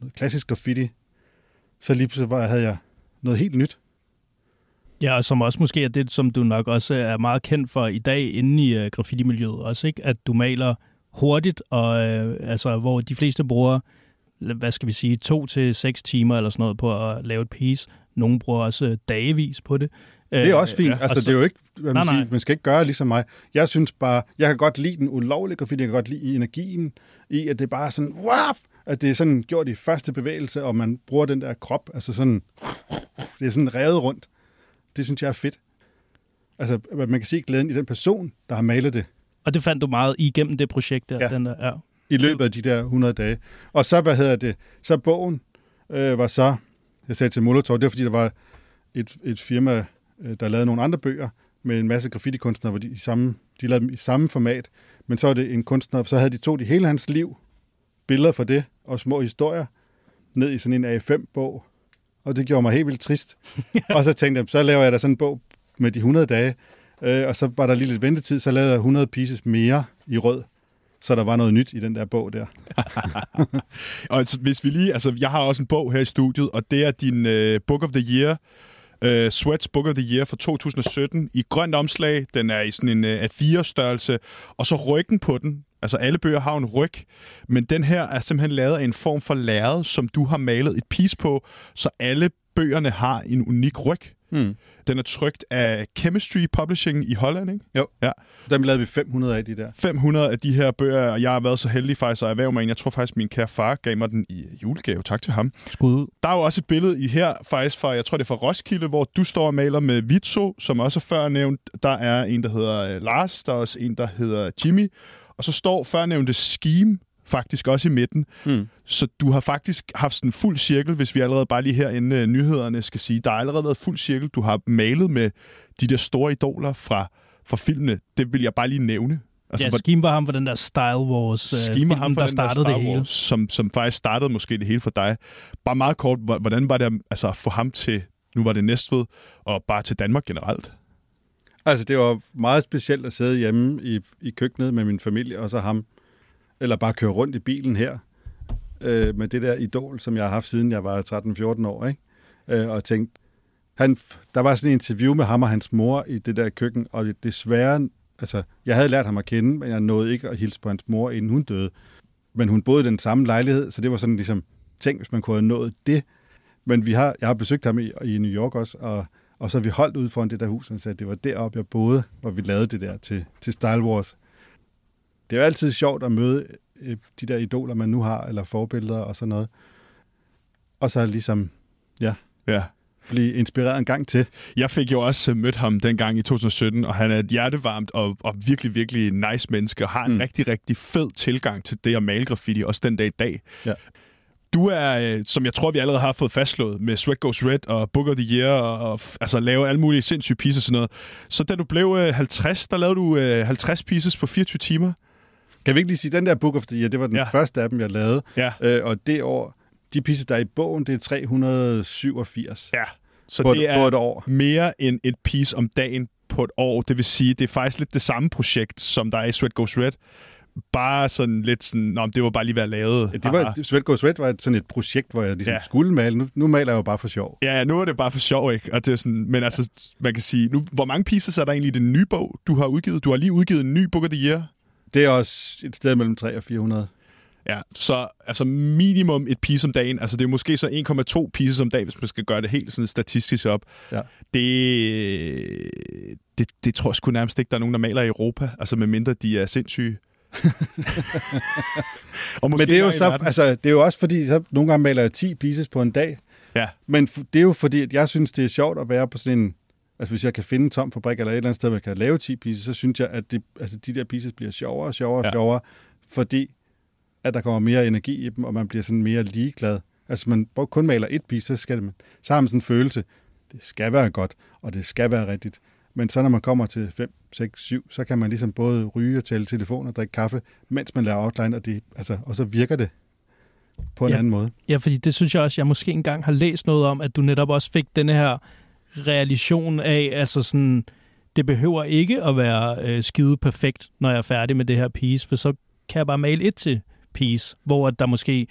noget klassisk graffiti, så lige pludselig var, havde jeg noget helt nyt. Ja, og som også måske er det, som du nok også er meget kendt for i dag inde i uh, graffiti-miljøet også, ikke? At du maler hurtigt, og uh, altså, hvor de fleste bruger, hvad skal vi sige, to til seks timer eller sådan noget på at lave et piece. Nogle bruger også uh, dagevis på det. Det er også fint. Ja, altså, så, det er jo ikke, man, Nej, nej. siger, man skal ikke gøre ligesom mig. Jeg synes bare, jeg kan godt lide den ulovlige graffiti, jeg kan godt lide energien i, at det er bare sådan, wow, at det er sådan gjort i første bevægelse, og man bruger den der krop, altså sådan, det er sådan revet rundt. Det synes jeg er fedt. Altså, man kan se glæden i den person, der har malet det Og det fandt du meget igennem det projekt der. Ja. Den der ja. i løbet af de der 100 dage. Og så, hvad hedder det, så bogen øh, var så, jeg sagde til Molotov, det var fordi, der var et, et firma, øh, der lavede nogle andre bøger med en masse graffiti-kunstnere, hvor de, i samme, de lavede dem i samme format, men så var det en kunstner, så havde de to de hele hans liv, billeder for det, og små historier, ned i sådan en A5-bog, og det gjorde mig helt vildt trist. og så tænkte jeg, så laver jeg da sådan en bog med de 100 dage, øh, og så var der lige lidt ventetid, så lavede jeg 100 pieces mere i rød, så der var noget nyt i den der bog der. Og hvis vi lige, altså, jeg har også en bog her i studiet, og det er din uh, Book of the Year, uh, Sweats Book of the Year fra 2017 i grønt omslag. Den er i sådan en øh, uh, A4-størrelse, og så ryggen på den. Altså alle bøger har en ryg, men den her er simpelthen lavet af en form for lærred, som du har malet et piece på, så alle bøgerne har en unik ryg. Hmm. Den er trygt af Chemistry Publishing i Holland, ikke? Jo, Ja. dem lavede vi 500 af de der. 500 af de her bøger, og jeg har været så heldig faktisk at erhverve mig en. Jeg tror faktisk, min kære far gav mig den i julegave. Tak til ham. Skud ud. Der er jo også et billede i her, faktisk fra, jeg tror det er fra Roskilde, hvor du står og maler med Vitso, som også er før nævnt. Der er en, der hedder øh, Lars, der er også en, der hedder Jimmy. Og så står førnævnte Scheme faktisk også i midten. Hmm. Så du har faktisk haft sådan en fuld cirkel, hvis vi allerede bare lige herinde øh, nyhederne skal sige. Der har allerede været fuld cirkel. Du har malet med de der store idoler fra, fra filmene. Det vil jeg bare lige nævne. Altså, ja, Scheme var ham for den der Style Wars øh, Scheme film, ham for der den der startede Star det hele. Wars, Som, som faktisk startede måske det hele for dig. Bare meget kort, hvor- hvordan var det altså, at få ham til, nu var det Næstved, og bare til Danmark generelt? Altså, det var meget specielt at sidde hjemme i, i køkkenet med min familie, og så ham, eller bare køre rundt i bilen her, øh, med det der idol, som jeg har haft siden jeg var 13-14 år, ikke? Øh, og tænkte, han, der var sådan en interview med ham og hans mor i det der køkken, og det, desværre, altså, jeg havde lært ham at kende, men jeg nåede ikke at hilse på hans mor, inden hun døde. Men hun boede i den samme lejlighed, så det var sådan ligesom, tænk, hvis man kunne have nået det. Men vi har, jeg har besøgt ham i, i New York også, og, og så har vi holdt ud foran det der hus, og han sagde, at det var deroppe, jeg boede, hvor vi lavede det der til, til Style Wars. Det er jo altid sjovt at møde øh, de der idoler, man nu har, eller forbilleder og sådan noget. Og så ligesom Ja. blive inspireret en gang til. Jeg fik jo også øh, mødt ham dengang i 2017, og han er et hjertevarmt og, og virkelig, virkelig nice menneske, og har en Mm. rigtig, rigtig fed tilgang til det at male graffiti, også den dag i dag. Ja. Du er, øh, som jeg tror, vi allerede har fået fastslået, med Sweat Goes Red og Book of the Year, og, og altså lave alle mulige sindssyge pieces og sådan noget. Så da du blev øh, 50, der lavede du øh, 50 pieces på 24 timer. Kan vi ikke lige sige, den der Book of the Year, det var den Ja. første af dem, jeg lavede. Ja. Øh, og det år, de pieces, der er i bogen, det er 387 Ja. Så på, det et, er på et år. mere end et piece om dagen på et år. Det vil sige, det er faktisk lidt det samme projekt, som der er i Sweat Goes Red. Bare sådan lidt sådan, Nå, det var bare lige været lavet. Ja, det var, Sweat Goes Red var sådan et projekt, hvor jeg ligesom ja. skulle male. Nu, nu maler jeg jo bare for sjov. Ja, nu er det bare for sjov, ikke? Og det er sådan, men altså, man kan sige, nu, hvor mange pieces er der egentlig i den nye bog, du har udgivet? Du har lige udgivet en ny Book of the Year. Det er også et sted mellem 3 og 400. Ja, så altså minimum et piece om dagen. Altså det er måske så 1,2 pieces om dagen, hvis man skal gøre det helt sådan statistisk op. Ja. Det, det, det tror jeg sgu nærmest ikke, der er nogen, der maler i Europa. Altså medmindre de er sindssyge. og Men det er, jo så, verden. altså, det er jo også fordi, så nogle gange maler jeg 10 pieces på en dag. Ja. Men det er jo fordi, at jeg synes, det er sjovt at være på sådan en... Altså hvis jeg kan finde en tom fabrik eller et eller andet sted, hvor jeg kan lave 10 pieces, så synes jeg, at det, altså, de der pieces bliver sjovere og sjovere og Ja. sjovere, fordi at der kommer mere energi i dem, og man bliver sådan mere ligeglad. Altså, man kun maler et piece, så, skal det, så har man sådan en følelse, det skal være godt, og det skal være rigtigt. Men så når man kommer til 5, 6, 7, så kan man ligesom både ryge og tale telefon og drikke kaffe, mens man laver outline, og, det, altså, og så virker det på en ja. anden måde. Ja, fordi det synes jeg også, jeg måske engang har læst noget om, at du netop også fik denne her realisation af, altså sådan, det behøver ikke at være øh, skide perfekt, når jeg er færdig med det her piece, for så kan jeg bare male et til piece, hvor at der måske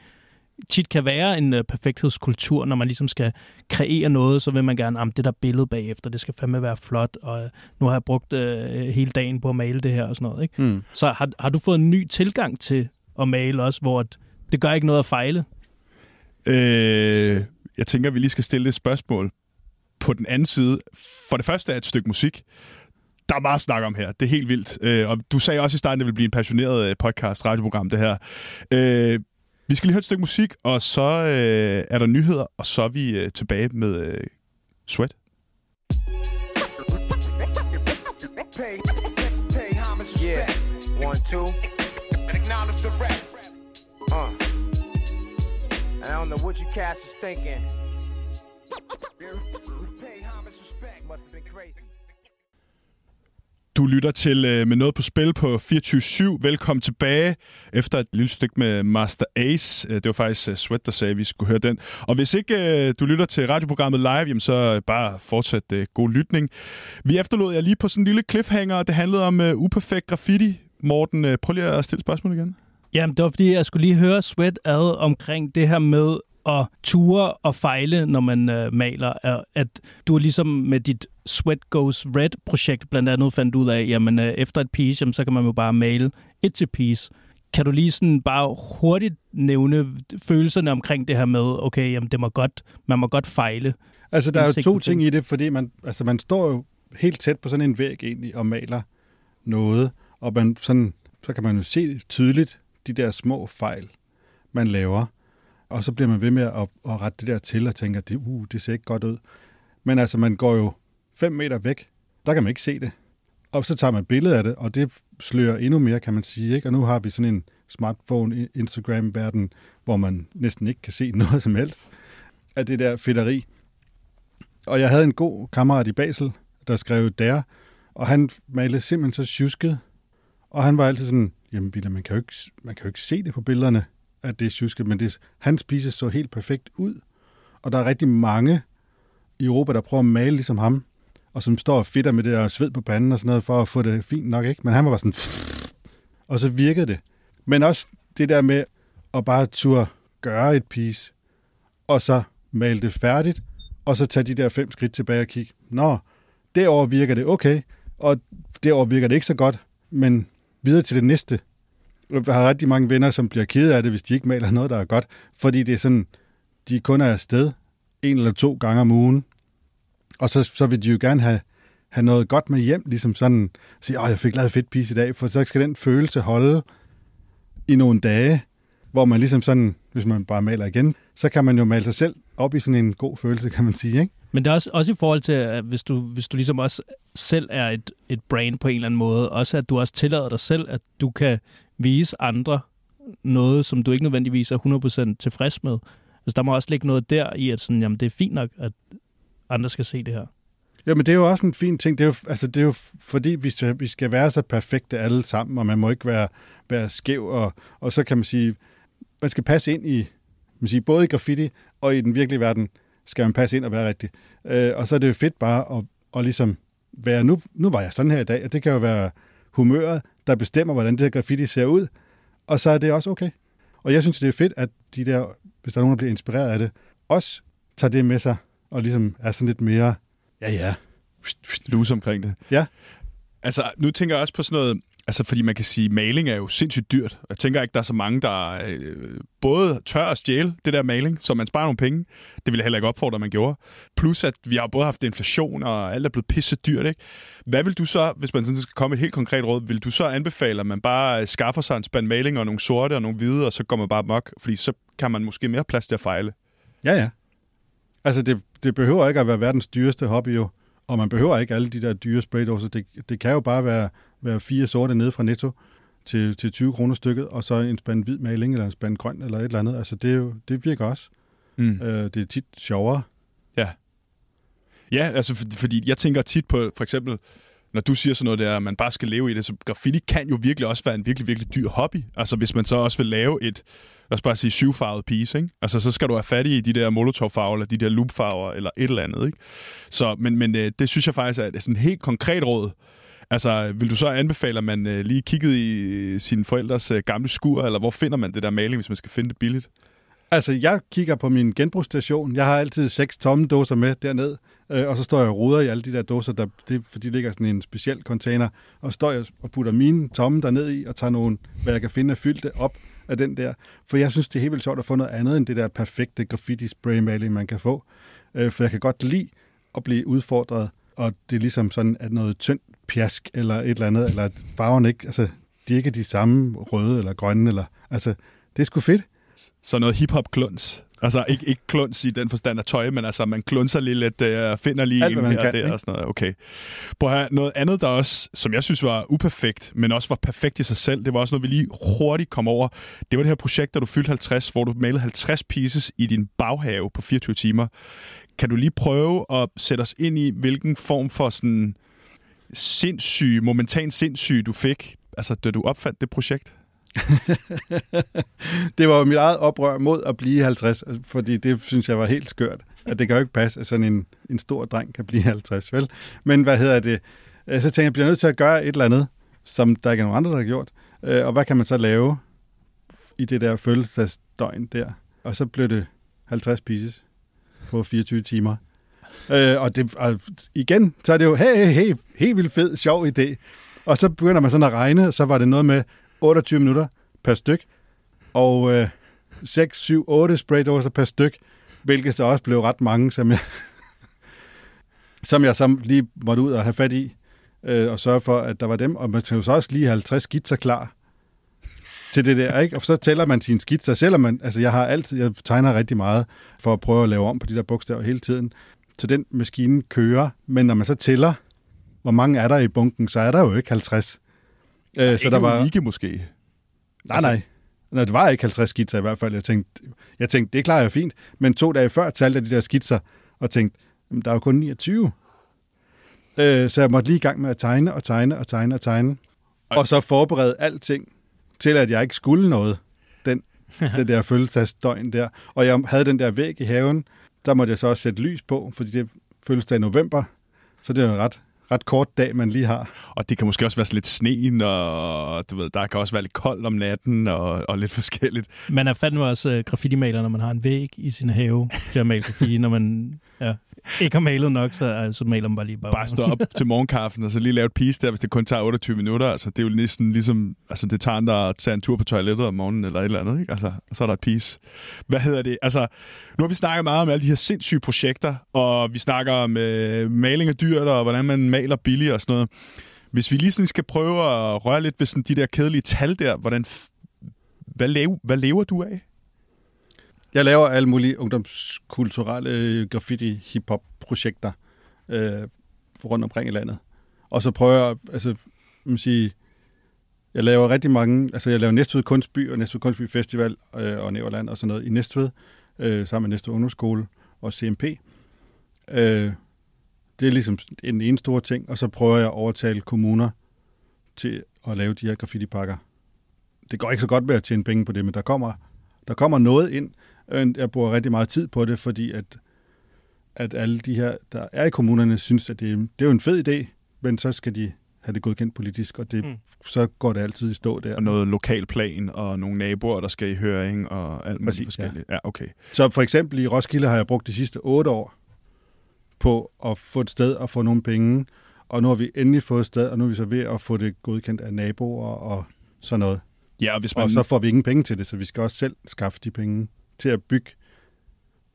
tit kan være en øh, perfekthedskultur, når man ligesom skal kreere noget, så vil man gerne, at det der billede bagefter, det skal fandme være flot, og øh, nu har jeg brugt øh, hele dagen på at male det her og sådan noget. Ikke? Mm. Så har, har du fået en ny tilgang til at male også, hvor at det gør ikke noget at fejle? Øh, jeg tænker, at vi lige skal stille et spørgsmål på den anden side. For det første er et stykke musik. Der er meget snak om her. Det er helt vildt. Øh, og du sagde også i starten, at det ville blive en passioneret øh, podcast, radioprogram, det her. Øh, vi skal lige høre et stykke musik, og så øh, er der nyheder, og så er vi øh, tilbage med øh, Sweat. Yeah. One, two. Acknowledge the rap. Uh. I don't know what you cats was thinking. Du lytter til øh, med noget på spil på 24-7. Velkommen tilbage efter et lille stykke med Master Ace. Øh, det var faktisk uh, Sweat, der sagde, at vi skulle høre den. Og hvis ikke øh, du lytter til radioprogrammet live, jamen, så øh, bare fortsat øh, god lytning. Vi efterlod jer lige på sådan en lille cliffhanger, og det handlede om øh, uperfekt graffiti. Morten, øh, prøv lige at stille spørgsmål igen. Jamen, det var fordi, jeg skulle lige høre Sweat ad omkring det her med at ture og fejle, når man øh, maler. Er, At du ligesom med dit Sweat Goes Red-projekt blandt andet fandt ud af, jamen øh, efter et piece, jamen, så kan man jo bare male et til piece. Kan du lige sådan bare hurtigt nævne følelserne omkring det her med, okay, jamen det må godt, man må godt fejle. Altså, der er jo to ting i det, fordi man, altså, man står jo helt tæt på sådan en væg egentlig og maler noget, og man sådan, så kan man jo se tydeligt de der små fejl, man laver, og så bliver man ved med at, at rette det der til og tænker, det, uh, det ser ikke godt ud. Men altså, man går jo 5 meter væk, der kan man ikke se det. Og så tager man et billede af det, og det slører endnu mere, kan man sige. Ikke? Og nu har vi sådan en smartphone, Instagram-verden, hvor man næsten ikke kan se noget som helst af det der fedteri. Og jeg havde en god kammerat i Basel, der skrev der, og han malede simpelthen så tjusket. Og han var altid sådan, jamen Villa, man kan jo ikke, man kan jo ikke se det på billederne, at det er tjusket, men det, hans pieces så helt perfekt ud. Og der er rigtig mange i Europa, der prøver at male ligesom ham, og som står og fitter med det og sved på panden og sådan noget, for at få det fint nok, ikke? Men han var bare sådan, og så virkede det. Men også det der med at bare turde gøre et piece, og så male det færdigt, og så tage de der fem skridt tilbage og kigge. Nå, derover virker det okay, og derover virker det ikke så godt, men videre til det næste. Har rigtig mange venner, som bliver ked af det, hvis de ikke maler noget, der er godt, fordi det er sådan, de kun er afsted en eller to gange om ugen, og så, så vil de jo gerne have, have noget godt med hjem, ligesom sådan, sige, åh, jeg fik lavet fedt piece i dag, for så skal den følelse holde i nogle dage, hvor man ligesom sådan, hvis man bare maler igen, så kan man jo male sig selv op i sådan en god følelse, kan man sige, ikke? Men det er også, også i forhold til, at hvis du, hvis du ligesom også selv er et, et brand på en eller anden måde, også at du også tillader dig selv, at du kan vise andre noget, som du ikke nødvendigvis er 100% tilfreds med. Altså, der må også ligge noget der i, at sådan, jamen, det er fint nok, at andre skal se det her. Ja, men det er jo også en fin ting. Det er jo, altså, det er jo fordi, vi skal, vi skal være så perfekte alle sammen, og man må ikke være, være skæv, og, og så kan man sige, man skal passe ind i, man siger, både i graffiti og i den virkelige verden, skal man passe ind og være rigtig. Øh, og så er det jo fedt bare at, at ligesom være, nu, nu var jeg sådan her i dag, og det kan jo være humøret, der bestemmer, hvordan det her graffiti ser ud, og så er det også okay. Og jeg synes, det er fedt, at de der, hvis der er nogen, der bliver inspireret af det, også tager det med sig, og ligesom er sådan lidt mere, ja ja, Lose omkring det. Ja. Altså, nu tænker jeg også på sådan noget, altså fordi man kan sige, maling er jo sindssygt dyrt. Jeg tænker ikke, der er så mange, der øh, både tør at stjæle det der maling, så man sparer nogle penge. Det ville jeg heller ikke opfordre, at man gjorde. Plus, at vi har både haft inflation, og alt er blevet pisse dyrt, ikke? Hvad vil du så, hvis man sådan skal komme et helt konkret råd, vil du så anbefale, at man bare øh, skaffer sig en spand maling og nogle sorte og nogle hvide, og så går man bare mok? Fordi så kan man måske mere plads til at fejle. Ja, ja. Altså, det, det behøver ikke at være verdens dyreste hobby jo, og man behøver ikke alle de der dyre spraydåser. Det, det kan jo bare være, være fire sorte nede fra Netto til, til 20 kroner stykket, og så en spand hvid maling, eller en spand grøn, eller et eller andet. Altså, det, er jo, det virker også. Mm. Øh, det er tit sjovere. Ja, altså for, fordi jeg tænker tit på, for eksempel, når du siger sådan noget der, at man bare skal leve i det, så graffiti kan jo virkelig også være en virkelig, virkelig dyr hobby. Altså hvis man så også vil lave et, lad os bare sige, syvfarvet piece, ikke? Altså så skal du have fat i de der molotovfarver, eller de der loopfarver, eller et eller andet, ikke? Så, men, men øh, det synes jeg faktisk er sådan et helt konkret råd. Altså, vil du så anbefale, at man øh, lige kiggede i øh, sine forældres gamle skur, eller hvor finder man det der maling, hvis man skal finde det billigt? Altså, jeg kigger på min genbrugsstation. Jeg har altid seks tomme dåser med derned, øh, og så står jeg og ruder i alle de der dåser, der, det, for de ligger sådan i en speciel container, og står jeg og putter mine tomme derned i, og tager nogle, hvad jeg kan finde, og fylde op af den der. For jeg synes, det er helt vildt sjovt at få noget andet end det der perfekte graffiti-spraymaling, man kan få. Øh, for jeg kan godt lide at blive udfordret, og det er ligesom sådan, at noget tyndt pjask eller et eller andet, eller at farverne ikke, altså, de er ikke de samme røde eller grønne, eller, altså, det er sgu fedt. Så noget hip-hop-kluns. Altså ikke, ikke kluns i den forstand af tøj, men altså man klunser lige lidt, uh, finder lige Alt, en her kan, og der ikke? og sådan noget. Okay. Prøv at noget andet, der også, som jeg synes var uperfekt, men også var perfekt i sig selv, det var også noget, vi lige hurtigt kom over. Det var det her projekt, der du fyldte 50, hvor du malede 50 pieces i din baghave på 24 timer. Kan du lige prøve at sætte os ind i, hvilken form for sådan sindssyg, momentan sindssyg du fik, altså da du opfandt det projekt? Det var jo mit eget oprør mod at blive 50, fordi det synes jeg var helt skørt. At det kan jo ikke passe, at sådan en, en stor dreng kan blive 50, vel? Men hvad hedder det? Øh, så tænkte jeg, jeg bliver nødt til at gøre et eller andet, som der ikke er nogen andre, der har gjort. Øh, og hvad kan man så lave i det der følelsesdøgn der? Og så blev det 50 pieces på 24 timer. Øh, og, det, og igen, så er det jo, hey, hey, hey, helt vildt fed, sjov idé. Og så begynder man sådan at regne, og så var det noget med 28 minutter per styk, og øh, 6, 7, 8 spraydåser per styk, hvilket så også blev ret mange, som jeg, som jeg så lige måtte ud og have fat i, øh, og sørge for, at der var dem. Og man skal jo så også lige 50 skitser klar til det der, ikke? Og så tæller man sine skitser, selvom man, altså jeg har altid, jeg tegner rigtig meget for at prøve at lave om på de der bogstaver hele tiden. Så den maskine kører, men når man så tæller, hvor mange er der i bunken, så er der jo ikke 50. Øh, så der var... Unikke måske. Nej, Altså- nej. Nej, det var ikke 50 skitser i hvert fald. Jeg tænkte, jeg tænkte, det klarer jeg fint. Men to dage før talte jeg de der skitser, og tænkte, "Jamen, der er jo kun 29. Øh, så jeg måtte lige i gang med at tegne og tegne og tegne og tegne. Og så forberede alting til, at jeg ikke skulle noget. Den, den der fødselsdagsdøgn der. Og jeg havde den der væg i haven. Der måtte jeg så også sætte lys på, fordi det fødselsdag i november. Så det er en ret, ret kort dag, man lige har. Og det kan måske også være sådan lidt sne, og du ved, der kan også være lidt koldt om natten, og, og lidt forskelligt. Man er fandme også uh, graffiti-maler, når man har en væg i sin have til at male graffiti. Når man ja, ikke har malet nok, så, uh, så maler man bare lige bare. Bare stå op til morgenkaffen, og så lige lave et piece der, hvis det kun tager 28 minutter. Altså, det er jo næsten ligesom, altså det tager andre at tage en tur på toilettet om morgenen, eller et eller andet, ikke? Altså, og så er der et piece. Hvad hedder det? Altså, nu har vi snakket meget om alle de her sindssyge projekter, og vi snakker om øh, maling af dyrt, og hvordan man maler billigt og sådan noget. Hvis vi lige sådan skal prøve at røre lidt ved sådan de der kedelige tal der, hvordan, f- hvad, lever, hvad lever du af? Jeg laver alle mulige ungdomskulturelle øh, graffiti hip-hop projekter øh, rundt omkring i landet. Og så prøver jeg, altså, man sige, jeg laver rigtig mange, altså jeg laver Næstved Kunstby og Næstved Kunstby Festival øh, og Næverland og sådan noget i Næstved, øh, sammen med Næstved Ungdomsskole og CMP. Øh, det er ligesom en ene store ting, og så prøver jeg at overtale kommuner til at lave de her graffiti-pakker. Det går ikke så godt med at tjene penge på det, men der kommer, der kommer noget ind. Øh, Jeg bruger rigtig meget tid på det, fordi at, at alle de her, der er i kommunerne, synes, at det, det er jo en fed idé, men så skal de have det godkendt politisk, og det, Mm. mm. så går det altid i stå der. Og noget lokalplan, og nogle naboer, der skal i høring, og alt muligt Præcis, forskelligt. Ja. ja, okay. Så for eksempel i Roskilde har jeg brugt de sidste otte år på at få et sted og få nogle penge, og nu har vi endelig fået et sted, og nu er vi så ved at få det godkendt af naboer og sådan noget. Ja, og hvis man... Og så får vi ingen penge til det, så vi skal også selv skaffe de penge til at bygge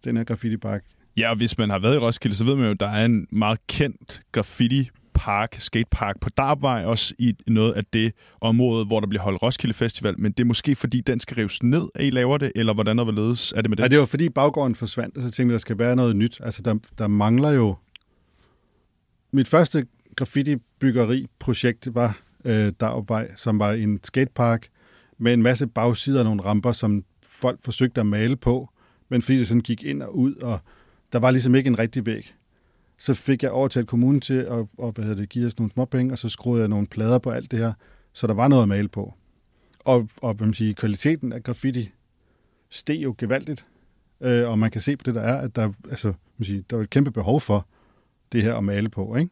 den her graffiti-park. Ja, og hvis man har været i Roskilde, så ved man jo, at der er en meget kendt graffiti park, skatepark på Darbvej, også i noget af det område, hvor der bliver holdt Roskilde Festival, men det er måske fordi, den skal rives ned, at I laver det, eller hvordan og hvorledes er det med det? Ja, det var fordi baggården forsvandt, og så tænkte vi, der skal være noget nyt. Altså, der, der mangler jo... Mit første graffiti-byggeri-projekt var øh, Darbvej, som var en skatepark med en masse bagsider og nogle ramper, som folk forsøgte at male på, men fordi det sådan gik ind og ud, og der var ligesom ikke en rigtig væg. Så fik jeg overtalt kommunen til at og, hvad hedder det, give os nogle småpenge, og så skruede jeg nogle plader på alt det her, så der var noget at male på. Og, og hvad man siger, kvaliteten af graffiti steg jo gevaldigt, øh, og man kan se på det, der er, at der, altså, man siger, der er et kæmpe behov for det her at male på. Ikke?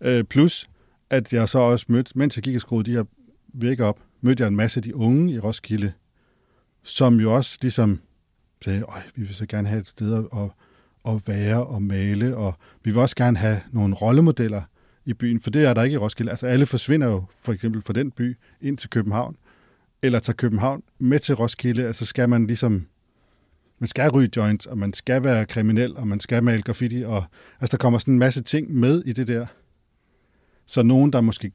Øh, plus, at jeg så også mødte, mens jeg gik og skruede de her vægge op, mødte jeg en masse af de unge i Roskilde, som jo også ligesom sagde, Øj, vi vil så gerne have et sted at, at være og male, og vi vil også gerne have nogle rollemodeller i byen, for det er der ikke i Roskilde. Altså alle forsvinder jo for eksempel fra den by ind til København, eller tager København med til Roskilde, altså skal man ligesom, man skal ryge joints, og man skal være kriminel, og man skal male graffiti, og altså der kommer sådan en masse ting med i det der. Så nogen, der måske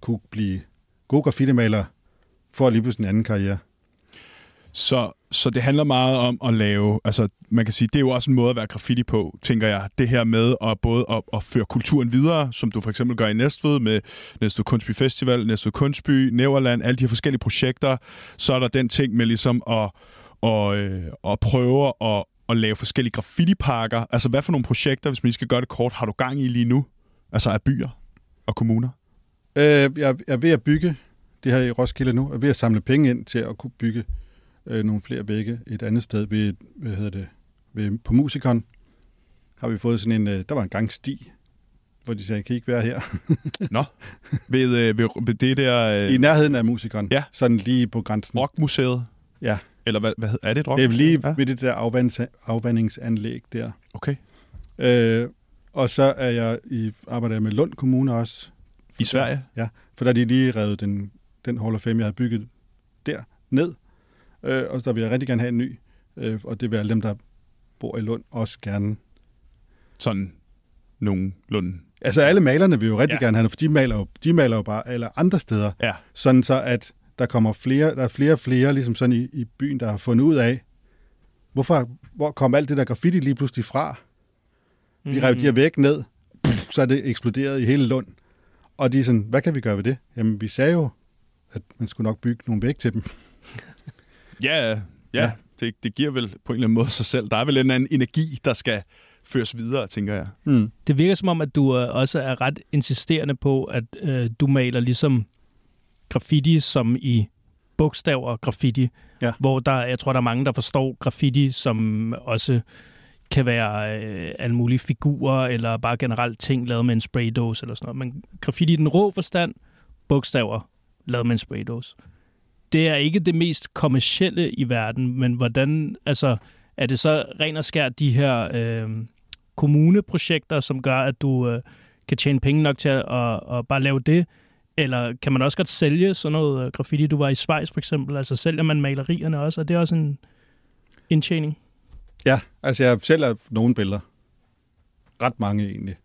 kunne blive gode graffitimalere, får lige pludselig en anden karriere. Så, så det handler meget om at lave, altså man kan sige, det er jo også en måde at være graffiti på, tænker jeg. Det her med at både at, at føre kulturen videre, som du for eksempel gør i Næstved med Næstved Kunstby Festival, Næstved Kunstby, Næverland, alle de her forskellige projekter. Så er der den ting med ligesom at, og, øh, at prøve at, at lave forskellige graffiti-parker. Altså hvad for nogle projekter, hvis man skal gøre det kort, har du gang i lige nu? Altså af byer og kommuner? Øh, jeg, jeg er ved at bygge det her i Roskilde nu, og ved at samle penge ind til at kunne bygge øh, nogle flere vægge et andet sted ved, hvad hedder det, ved, på Musikon. Har vi fået sådan en, øh, der var en gang sti, hvor de sagde, kan I ikke være her? Nå, ved, øh, ved, ved det der... Øh, I nærheden af Musikon. Ja. Sådan lige på grænsen. Rockmuseet? Ja. Eller hvad, hvad er det et Det er lige Ja. ved det der afvands, afvandingsanlæg der. Okay. Øh, og så er jeg i, arbejder jeg med Lund Kommune også. I Sverige? Ja, for der er de lige revet den, den Hall of Fame, jeg havde bygget der, ned. Øh, og så vil jeg rigtig gerne have en ny. Øh, og det vil alle dem, der bor i Lund, også gerne. Sådan nogenlunde. Altså alle malerne vil jo rigtig Ja. gerne have det, for de maler jo, de maler jo bare alle andre steder. Ja. Sådan så, at der kommer flere, der er flere og flere ligesom sådan i, i byen, der har fundet ud af, hvorfor, hvor kom alt det der graffiti lige pludselig fra? Vi Mm. rev de her væk ned, puff, så er det eksploderet i hele Lund. Og de er sådan, hvad kan vi gøre ved det? Jamen, vi sagde jo, at man skulle nok bygge nogle væg til dem. Ja, ja. Ja. Det, det giver vel på en eller anden måde sig selv. Der er vel en anden energi, der skal føres videre, tænker jeg. Mm. Det virker som om, at du øh, også er ret insisterende på, at øh, du maler ligesom graffiti som i bogstaver graffiti. Ja. Hvor der, jeg tror, der er mange, der forstår graffiti som også kan være øh, alle mulige figurer, eller bare generelt ting lavet med en spraydåse eller sådan noget. Men graffiti i den rå forstand, bogstaver lavet med en spraydåse. Det er ikke det mest kommercielle i verden, men hvordan, altså, er det så ren og skær de her øh, kommuneprojekter, som gør, at du øh, kan tjene penge nok til at, at, at bare lave det? Eller kan man også godt sælge sådan noget øh, graffiti? Du var i Schweiz for eksempel, altså sælger man malerierne også, og det er også en indtjening? Ja, altså jeg sælger nogle billeder. Ret mange egentlig.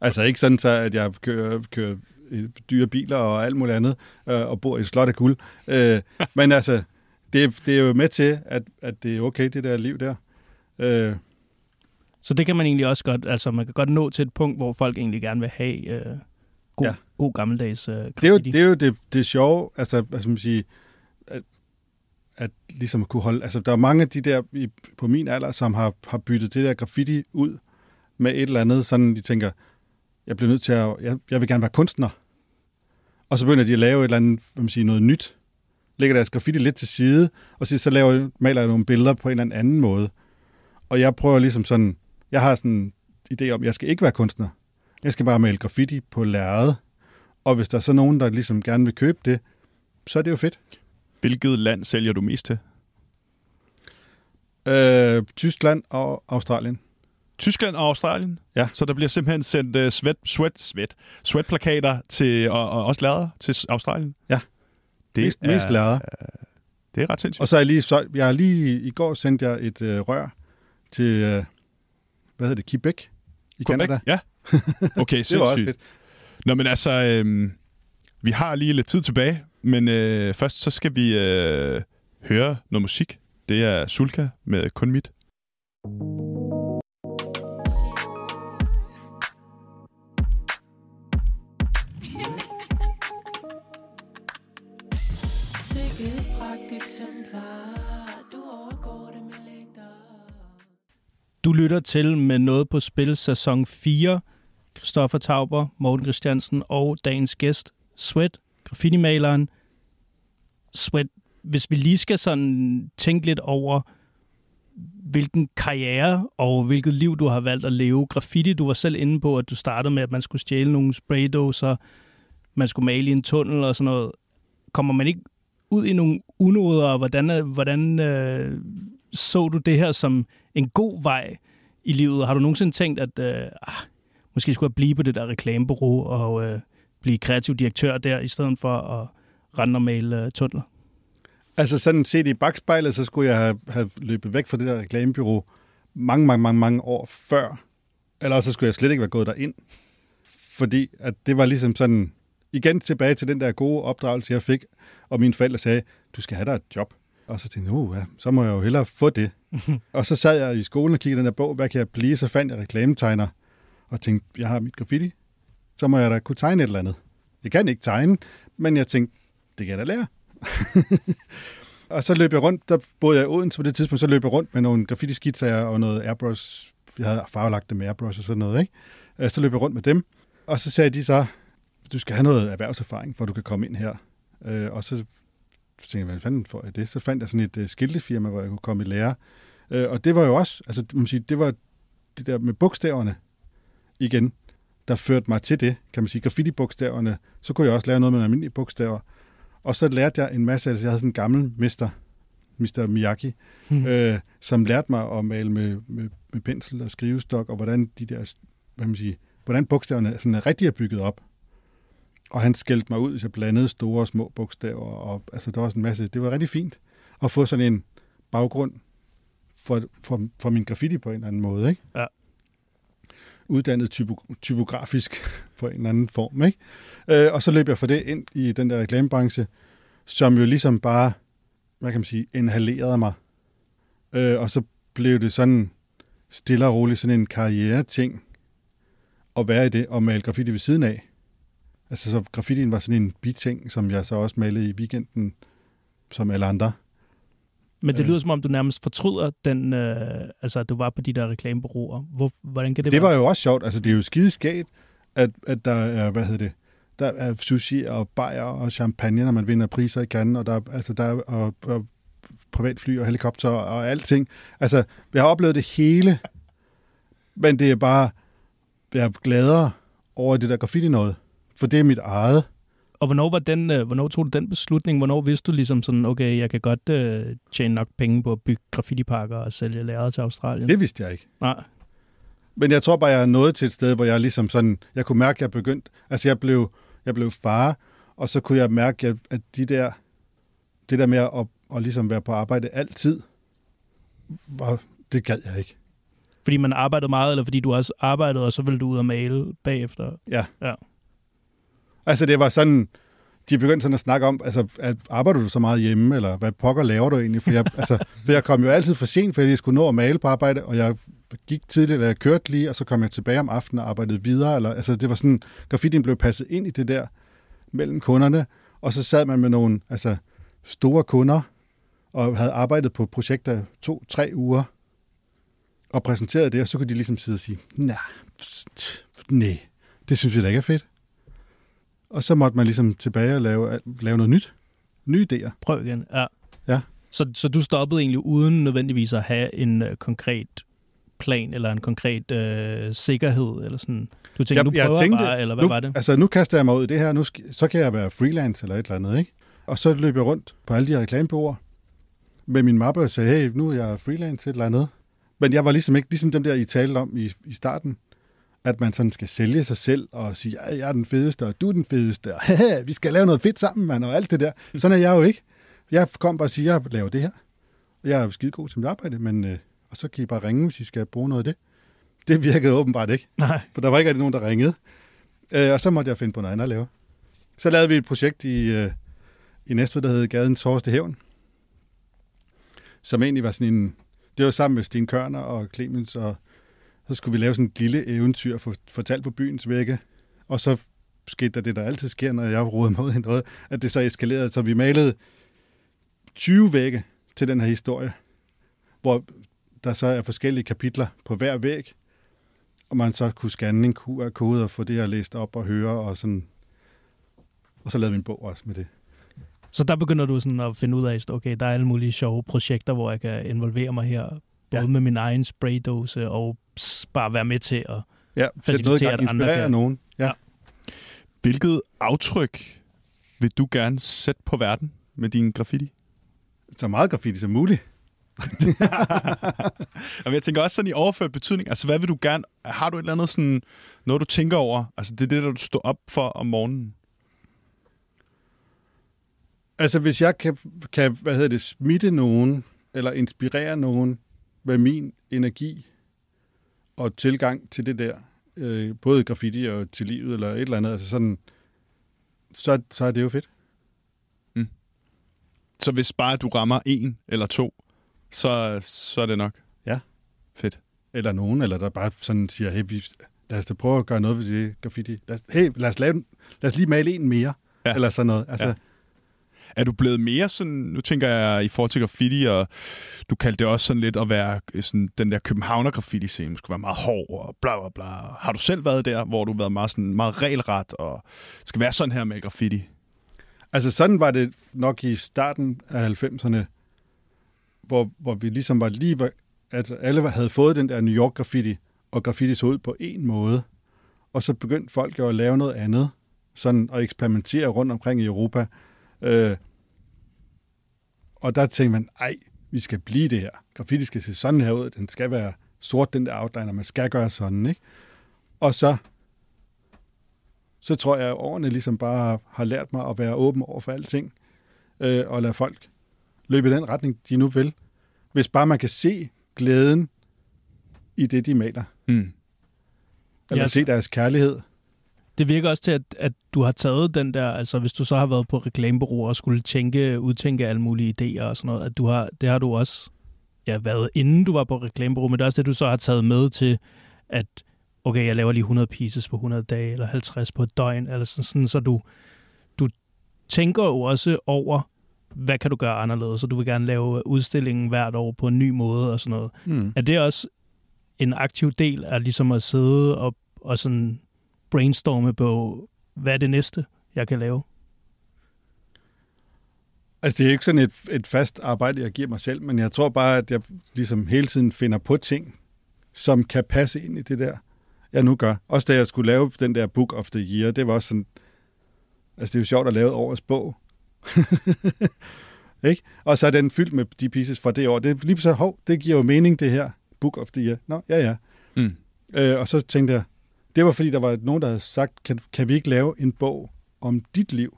Altså ikke sådan så, at jeg kører, kører dyre biler og alt muligt andet, øh, og bor i et slot af guld. Øh, men altså, det, er- det er jo med til, at, at det er okay, det der liv der. Øh, Så det kan man egentlig også godt, altså man kan godt nå til et punkt, hvor folk egentlig gerne vil have øh, god, ja. God gammeldags øh, graffiti. det, er jo, det er jo det, det sjove, altså skal man sige, at, at ligesom kunne holde, altså der er mange af de der i, på min alder, som har, har byttet det der graffiti ud med et eller andet, sådan de tænker, jeg bliver nødt til at, jeg, jeg vil gerne være kunstner. Og så begynder de at lave et eller andet, hvad man siger, noget nyt. Lægger deres graffiti lidt til side, og så, så laver, maler jeg nogle billeder på en eller anden måde. Og jeg prøver ligesom sådan, jeg har sådan en idé om, at jeg skal ikke være kunstner. Jeg skal bare male graffiti på lærred. Og hvis der er så nogen, der ligesom gerne vil købe det, så er det jo fedt. Hvilket land sælger du mest til? Øh, Tyskland og Australien. Tyskland og Australien? Ja. Så der bliver simpelthen sendt uh, sweat, sweat, sweat, sweatplakater til, og, og også lader til Australien? Ja. Det mest, er, mest lærred. Det er ret sindssygt. Og så er jeg lige, så, jeg har lige, i går sendte jeg et øh, rør til, øh, hvad hedder det, Quebec i Quebec? Canada. Ja. Okay, Det var også sindssygt. fedt. Nå, men altså, øhm, vi har lige lidt tid tilbage, men øh, først så skal vi øh, høre noget musik. Det er Sulka med Kun Mit. Sikke et Du lytter til med noget på spil sæson 4. Christoffer Tauber, Morten Christiansen og dagens gæst, Sweat, graffiti-maleren. Sweat, hvis vi lige skal sådan tænke lidt over, hvilken karriere og hvilket liv du har valgt at leve. Graffiti, du var selv inde på, at du startede med, at man skulle stjæle nogle spraydåser, man skulle male i en tunnel og sådan noget. Kommer man ikke ud i nogle unoder, og hvordan, hvordan øh, så du det her som en god vej i livet? Har du nogensinde tænkt, at øh, ah, måske skulle jeg blive på det der reklamebureau og øh, blive kreativ direktør der, i stedet for at rende og male øh, tunneler? Altså sådan set i bagspejlet, så skulle jeg have, have løbet væk fra det der reklamebureau mange, mange, mange, mange år før. Eller så skulle jeg slet ikke være gået derind. Fordi at det var ligesom sådan, igen tilbage til den der gode opdragelse, jeg fik, og mine forældre sagde, du skal have dig et job. Og så tænkte jeg, uh, ja, så må jeg jo hellere få det. og så sad jeg i skolen og kiggede den der bog, hvad kan jeg blive? Så fandt jeg reklametegner, og tænkte, jeg har mit graffiti. Så må jeg da kunne tegne et eller andet. Jeg kan ikke tegne, men jeg tænkte, det kan jeg da lære. og så løb jeg rundt, der boede jeg i Odense på det tidspunkt, så løb jeg rundt med nogle graffiti-skitsager og noget airbrush. Jeg havde farvelagt det med airbrush og sådan noget, ikke? Øh, Så løb jeg rundt med dem, og så sagde de så, du skal have noget erhvervserfaring, for du kan komme ind her. Øh, Og så tænkte jeg, hvad fanden får jeg det? Så fandt jeg sådan et uh, skiltefirma, hvor jeg kunne komme i lære. Øh, Og det var jo også, altså man sige, det var det der med bogstaverne igen, der førte mig til det, kan man sige, graffiti-bogstaverne. Så kunne jeg også lave noget med almindelige bogstaver. Og så lærte jeg en masse, altså jeg havde sådan en gammel mester, Mr. Miyagi, Hmm. øh, som lærte mig at male med, med, med pensel og skrivestok, og hvordan de der, hvad man sige, hvordan bogstaverne sådan er rigtig er bygget op. Og han skældte mig ud, hvis jeg blandede store og små bogstaver, og altså der var sådan en masse, det var rigtig fint at få sådan en baggrund for, for, for min graffiti på en eller anden måde, ikke? Ja. Uddannet typo, typografisk på en eller anden form, ikke? Øh, og så løb jeg for det ind i den der reklamebranche, som jo ligesom bare, hvad kan man sige, inhalerede mig. Øh, og så blev det sådan stille og roligt sådan en karriere-ting at være i det og male graffiti ved siden af. Altså så graffitien var sådan en biting, som jeg så også malede i weekenden, som alle andre. Men det Øh. lyder som om, du nærmest fortryder den, øh, altså at du var på de der reklamebureauer. Hvor, hvordan kan det, Det være? var jo også sjovt. Altså det er jo skide skægt, at, at der er, hvad hedder det, der er sushi og bajer og champagne, når man vinder priser i Cannes, og der, er- altså der er og, og privatfly og helikopter og alting. Altså, jeg har oplevet det hele, men det er bare, jeg er gladere over det der graffiti noget, for det er mit eget. Og hvornår, var den, øh, hvornår tog du den beslutning? Hvornår vidste du ligesom sådan, okay, jeg kan godt øh, tjene nok penge på at bygge graffitiparker og sælge lærere til Australien? Det vidste jeg ikke. Nej. Men jeg tror bare, jeg er nået til et sted, hvor jeg ligesom sådan, jeg kunne mærke, at jeg begyndte, altså jeg blev, jeg blev far, og så kunne jeg mærke, at- de der, det der med at, at ligesom være på arbejde altid, var, det gad jeg ikke. Fordi man arbejdede meget, eller fordi du også arbejdede, og så ville du ud og male bagefter? Ja. Ja. Altså det var sådan, de begyndte sådan at snakke om, altså at, arbejder du så meget hjemme, eller hvad pokker laver du egentlig? For jeg, altså, for jeg kom jo altid for sent, fordi jeg skulle nå at male på arbejde, og jeg gik tidligt, og jeg kørte lige, og så kom jeg tilbage om aftenen og arbejdede videre. Eller, altså det var sådan, graffitien blev passet ind i det der mellem kunderne, og så sad man med nogle altså, store kunder, og havde arbejdet på projekter to-tre uger, og præsenterede det, og så kunne de ligesom sidde og sige, nej, nej, det synes jeg da ikke er fedt. Og så måtte man ligesom tilbage og lave, lave noget nyt. Nye idéer. Prøv igen. Ja. Ja. Så, så du stoppede egentlig uden nødvendigvis at have en øh, konkret plan, eller en konkret øh, sikkerhed, eller sådan. Du tænkte, nu prøver jeg bare, eller hvad nu, var det? Altså, nu kaster jeg mig ud i det her, nu skal, så kan jeg være freelance eller et eller andet, ikke? Og så løb jeg rundt på alle de her reklamebureauer med min mappe og sagde, hey, nu er jeg freelance et eller andet. Men jeg var ligesom ikke, ligesom dem der, I talte om i, i starten, at man sådan skal sælge sig selv og sige, ja, jeg er den fedeste, og du er den fedeste, og haha, vi skal lave noget fedt sammen, mand, og alt det der. Sådan er jeg jo ikke. Jeg kom bare og siger, jeg laver det her. Jeg er jo skide god til mit arbejde, men øh, og så kan I bare ringe, hvis I skal bruge noget af det. Det virkede åbenbart ikke, Nej. for der var ikke rigtig nogen, der ringede. Øh, og så måtte jeg finde på noget andet at lave. Så lavede vi et projekt i, øh, i Næstved, der hed Gadens hårdeste hævn, som egentlig var sådan en... Det var sammen med Sten Kørner og Clemens, og så skulle vi lave sådan et lille eventyr for, fortalt på byens vægge. Og så skete der det, der altid sker, når jeg roede mig ud i noget, at det så eskalerede. Så vi malede 20 vægge til den her historie, hvor der så er forskellige kapitler på hver væg, og man så kunne scanne en QR-kode øh, og få det her læst op og høre, og sådan. Og så lavede vi en bog også med det. Så der begynder du sådan at finde ud af, at okay, der er alle mulige sjove projekter, hvor jeg kan involvere mig her, både Ja. med min egen spraydose og pss, bare være med til at... Ja, Facilitere, at andre inspirere kan- nogen. Ja. Ja. Hvilket aftryk vil du gerne sætte på verden med din graffiti? Så meget graffiti som muligt. Jamen, jeg tænker også sådan i overført betydning. Altså, hvad vil du gerne... Har du et eller andet sådan... Noget, du tænker over? Altså, det er det, der du står op for om morgenen. Altså, hvis jeg kan, kan hvad hedder det, smitte nogen, eller inspirere nogen med min energi og tilgang til det der, øh, både graffiti og til livet, eller et eller andet, altså sådan, så, så er det jo fedt. Så hvis bare du rammer en eller to, så, så er det nok. Ja. Fedt. Eller nogen, eller der bare sådan siger, hey, vi, lad os da prøve at gøre noget ved det graffiti. Lad os, hey, lad os, lave, lad os lige male en mere, ja. eller sådan noget. Altså, Ja. Er du blevet mere sådan, nu tænker jeg i forhold til graffiti, og du kaldte det også sådan lidt at være øh, sådan, den der Københavner graffiti scene, skulle være meget hård og bla bla bla. Har du selv været der, hvor du har været meget, sådan, meget regelret og skal være sådan her med graffiti? Altså sådan var det nok i starten af 90'erne, hvor, hvor vi ligesom var lige, var, altså alle havde fået den der New York graffiti, og graffiti så ud på en måde, og så begyndte folk jo at lave noget andet, sådan at eksperimentere rundt omkring i Europa. Øh, og der tænkte man, ej, vi skal blive det her. Graffiti skal se sådan her ud, den skal være sort, den der outliner, man skal gøre sådan, ikke? Og så så tror jeg, at årene ligesom bare har lært mig at være åben over for alting, øh, og lade folk løbe i den retning, de nu vil. Hvis bare man kan se glæden i det, de maler, Mm. eller ja, se deres kærlighed. Det virker også til, at, at du har taget den der, altså hvis du så har været på reklamebureau og skulle tænke, udtænke alle mulige idéer og sådan noget, at du har, det har du også ja, været inden du var på reklamebureau, men det er også det, du så har taget med til, at okay, jeg laver lige 100 pieces på 100 dage, eller 50 på et døgn, eller sådan, sådan så du, du tænker jo også over, hvad kan du gøre anderledes, så du vil gerne lave udstillingen hvert år på en ny måde og sådan noget. Hmm. Er det også en aktiv del af ligesom at sidde og, og sådan brainstorme på, hvad er det næste, jeg kan lave? Altså, det er ikke sådan et, et fast arbejde, jeg giver mig selv, men jeg tror bare, at jeg ligesom hele tiden finder på ting, som kan passe ind i det der, jeg nu gør. Også da jeg skulle lave den der Book of the Year, det var også sådan, altså det er jo sjovt at lave et årets bog. ikke? Og så er den fyldt med de pieces fra det år. Det er lige så, hov, det giver jo mening, det her. Book of the Year. Nå, ja, ja. Mm. Øh, og så tænkte jeg, det var fordi, der var nogen, der havde sagt, kan, kan vi ikke lave en bog om dit liv?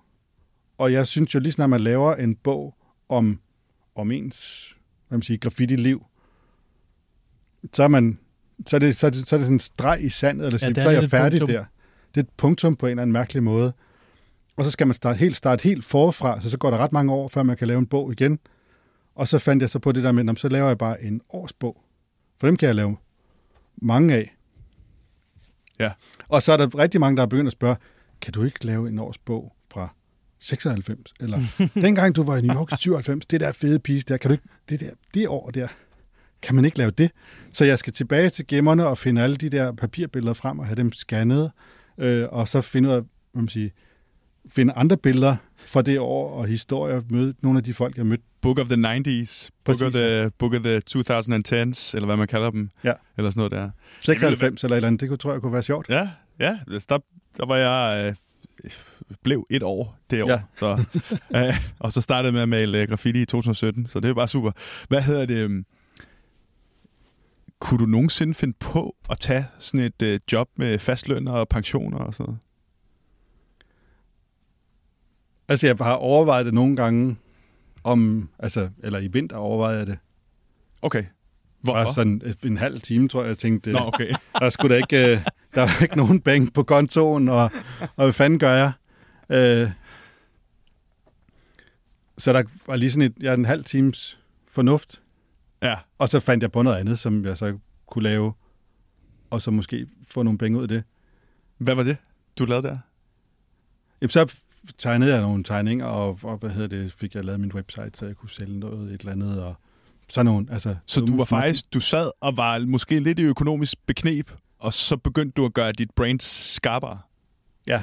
Og jeg synes jo lige snart, man laver en bog om, om ens hvad man siger, graffiti-liv, så er, man, så, er det, så, er det, så er det sådan en streg i sandet, eller Ja, sådan, er så er jeg færdig punktum. der. Det er et punktum på en eller anden mærkelig måde. Og så skal man starte helt, starte helt forfra, så så går der ret mange år, før man kan lave en bog igen. Og så fandt jeg så på det der med, "Nå, så laver jeg bare en årsbog. For dem kan jeg lave mange af. Ja. Og så er der rigtig mange, der er begyndt at spørge, kan du ikke lave en årsbog fra 96? Eller dengang du var i New York i 97, det der fede piece der, kan du ikke, det der, det år der, kan man ikke lave det? Så jeg skal tilbage til gemmerne og finde alle de der papirbilleder frem og have dem scannet, øh, og så finde ud af, hvad man siger, finde andre billeder fra det år og historier, møde nogle af de folk, jeg mødte. Book of the 90s, Book Præcis, of the, Book of the 2010s, eller hvad man kalder dem. Ja. Eller sådan noget der. 96 eller et eller andet, det kunne, tror jeg kunne være sjovt. Ja, ja. altså, Der, der var jeg... Øh, blev et år det år. Ja. Så, øh, og så startede med at male øh, graffiti i 2017, så det er bare super. Hvad hedder det? øhm, Kunne du nogensinde finde på at tage sådan et øh, job med fastløn og pensioner og sådan noget? Altså, jeg har overvejet det nogle gange, om, altså, eller i vinter overvejede jeg det. Okay. Bare Hvorfor? sådan en halv time, tror jeg, jeg tænkte, Nå, okay. der skulle da ikke, øh, der var ikke nogen penge på kontoen, og, og hvad fanden gør jeg? Øh, så der var lige sådan et, ja, en halv times fornuft, Ja, og så fandt jeg på noget andet, som jeg så kunne lave, og så måske få nogle penge ud af det. hvad var det, du lavede der? Jamen, så tegnede jeg nogle tegninger, og, og hvad hedder det, fik jeg lavet min website, så jeg kunne sælge noget, et eller andet, og sådan nogle. Altså, Så du var faktisk, du sad og var måske lidt i økonomisk beknep, og så begyndte du at gøre dit brain skarpere. Ja.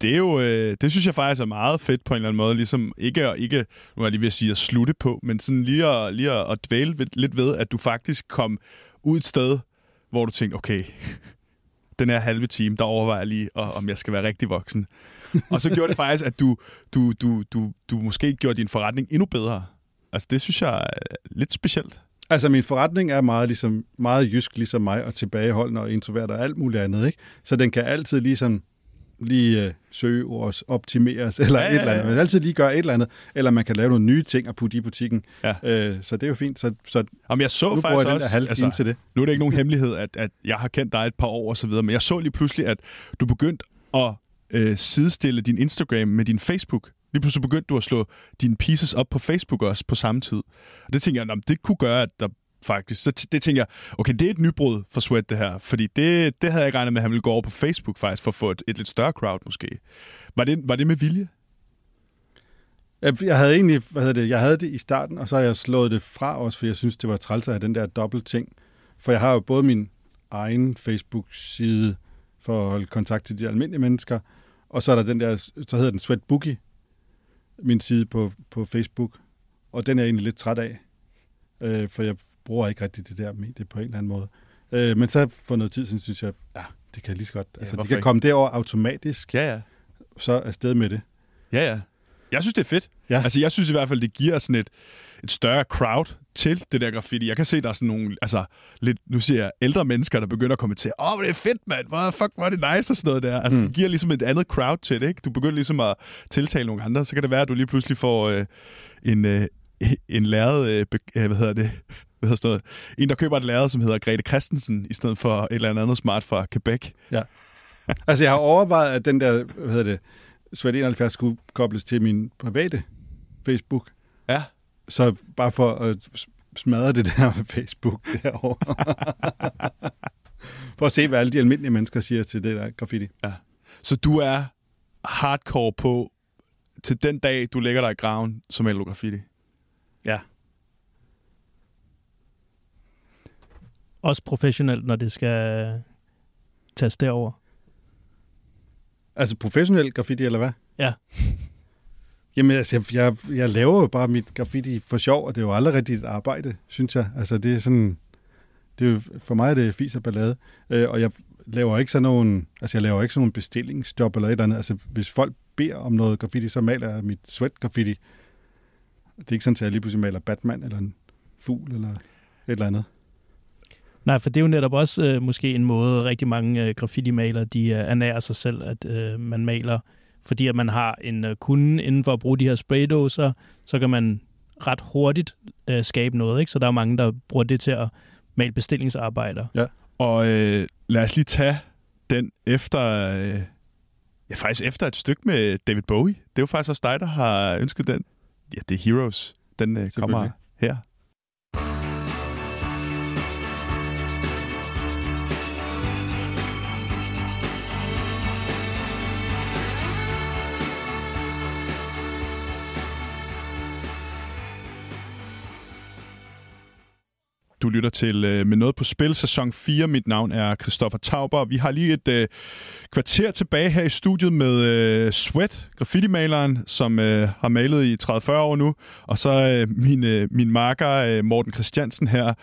Det er jo, øh, det synes jeg faktisk er meget fedt på en eller anden måde, ligesom ikke, at- ikke nu er jeg lige ved at sige at slutte på, men sådan lige at, lige at, at dvæle ved, lidt ved, at du faktisk kom ud et sted, hvor du tænkte, okay, den her halve time, der overvejer jeg lige, om jeg skal være rigtig voksen. og så gjorde det faktisk, at du, du, du, du, du måske gjorde din forretning endnu bedre. Altså, det synes jeg er lidt specielt. Altså, min forretning er meget, ligesom, meget jysk, ligesom mig, og tilbageholdende og introvert og alt muligt andet, ikke? Så den kan altid ligesom lige øh, søge os, optimeres, eller Ja, ja, ja, et eller andet. Man kan altid lige gøre et eller andet, eller man kan lave nogle nye ting og putte i butikken. Ja. Øh, så det er jo fint. Så, så Jamen, jeg så nu bruger faktisk jeg den også... der halve time til det. Nu er det ikke nogen hemmelighed, at, at jeg har kendt dig et par år og så videre, men jeg så lige pludselig, at du begyndte at øh, sidestille din Instagram med din Facebook. Lige pludselig begyndte du at slå dine pieces op på Facebook også på samme tid. Og det tænker jeg, "Nå, men det kunne gøre, at der faktisk... Så t- det tænker jeg, okay, det er et nybrud for Sweat, det her. Fordi det, det havde jeg ikke regnet med, at han ville gå over på Facebook faktisk, for at få et, et lidt større crowd måske. Var det, var det med vilje? Jeg, havde egentlig, hvad hedder det, jeg havde det i starten, og så har jeg slået det fra også, for jeg synes, det var træls at have den der dobbelt ting. For jeg har jo både min egen Facebook-side for at holde kontakt til de almindelige mennesker, og så er der den der, så hedder den Sweat Boogie, min side på, på Facebook, og den er jeg egentlig lidt træt af, øh, for jeg bruger ikke rigtig det der medie på en eller anden måde. Øh, men så for noget tid siden synes jeg, ja, det kan jeg lige så godt. Altså, det hvorfor kan ikke? komme derover automatisk, Ja, ja. så afsted med det. Ja, ja. Jeg synes, det er fedt. Ja. Altså, jeg synes i hvert fald, det giver sådan et, et større crowd til det der graffiti. Jeg kan se, der er sådan nogle, altså, lidt, nu siger jeg, ældre mennesker, der begynder at kommentere, åh, oh, det er fedt, mand, hvor fuck, hvor er det nice og sådan noget der. Altså, mm. det giver ligesom et andet crowd til det, ikke? Du begynder ligesom at tiltale nogle andre, så kan det være, at du lige pludselig får øh, en, øh, en lærred, øh, be- øh, hvad hedder det, hvad hedder sådan noget, en, der køber et lærred, som hedder Grete Christensen, i stedet for et eller andet smart fra Quebec. Altså, jeg har overvejet, at den der, hvad hedder det, Svært 71 skulle kobles til min private Facebook. Ja. Så bare for at smadre det der Facebook derovre. for at se, hvad alle de almindelige mennesker siger til det der graffiti. Så du er hardcore på til den dag, du lægger dig i graven, som du graffiti. Ja. Også professionelt, når det skal tages derover. Altså professionel graffiti, eller hvad? Ja. Jamen, altså, jeg, jeg, jeg laver jo bare mit graffiti for sjov, og det er jo aldrig rigtigt et arbejde, synes jeg. Altså, det er sådan... Det er jo, for mig er det fis og ballade. Øh, og jeg laver ikke sådan nogen... Altså, jeg laver ikke sådan nogen bestillingsjob eller et eller andet. Altså, hvis folk beder om noget graffiti, så maler jeg mit sweat graffiti. Det er ikke sådan, at jeg lige pludselig maler Batman eller en fugl eller et eller andet. Nej, for det er jo netop også øh, måske en måde, rigtig mange øh, graffiti-malere, de øh, ernærer sig selv, at øh, man maler, fordi at man har en øh, kunde inden for at bruge de her spraydåser, så kan man ret hurtigt øh, skabe noget, ikke? Så der er mange, der bruger det til at male bestillingsarbejder. Og øh, lad os lige tage den efter... Øh, ja, faktisk efter et stykke med David Bowie. Det er jo faktisk også dig, der har ønsket den. Ja, det er Heroes. Den øh, kommer her. Du lytter til øh, Med Noget på Spil, sæson 4. Mit navn er Christoffer Tauber. Vi har lige et øh, kvarter tilbage her i studiet med øh, Sweat, graffiti-maleren, som øh, har malet i 30-40 år nu. Og så øh, min, øh, min marker øh, Morten Christiansen her.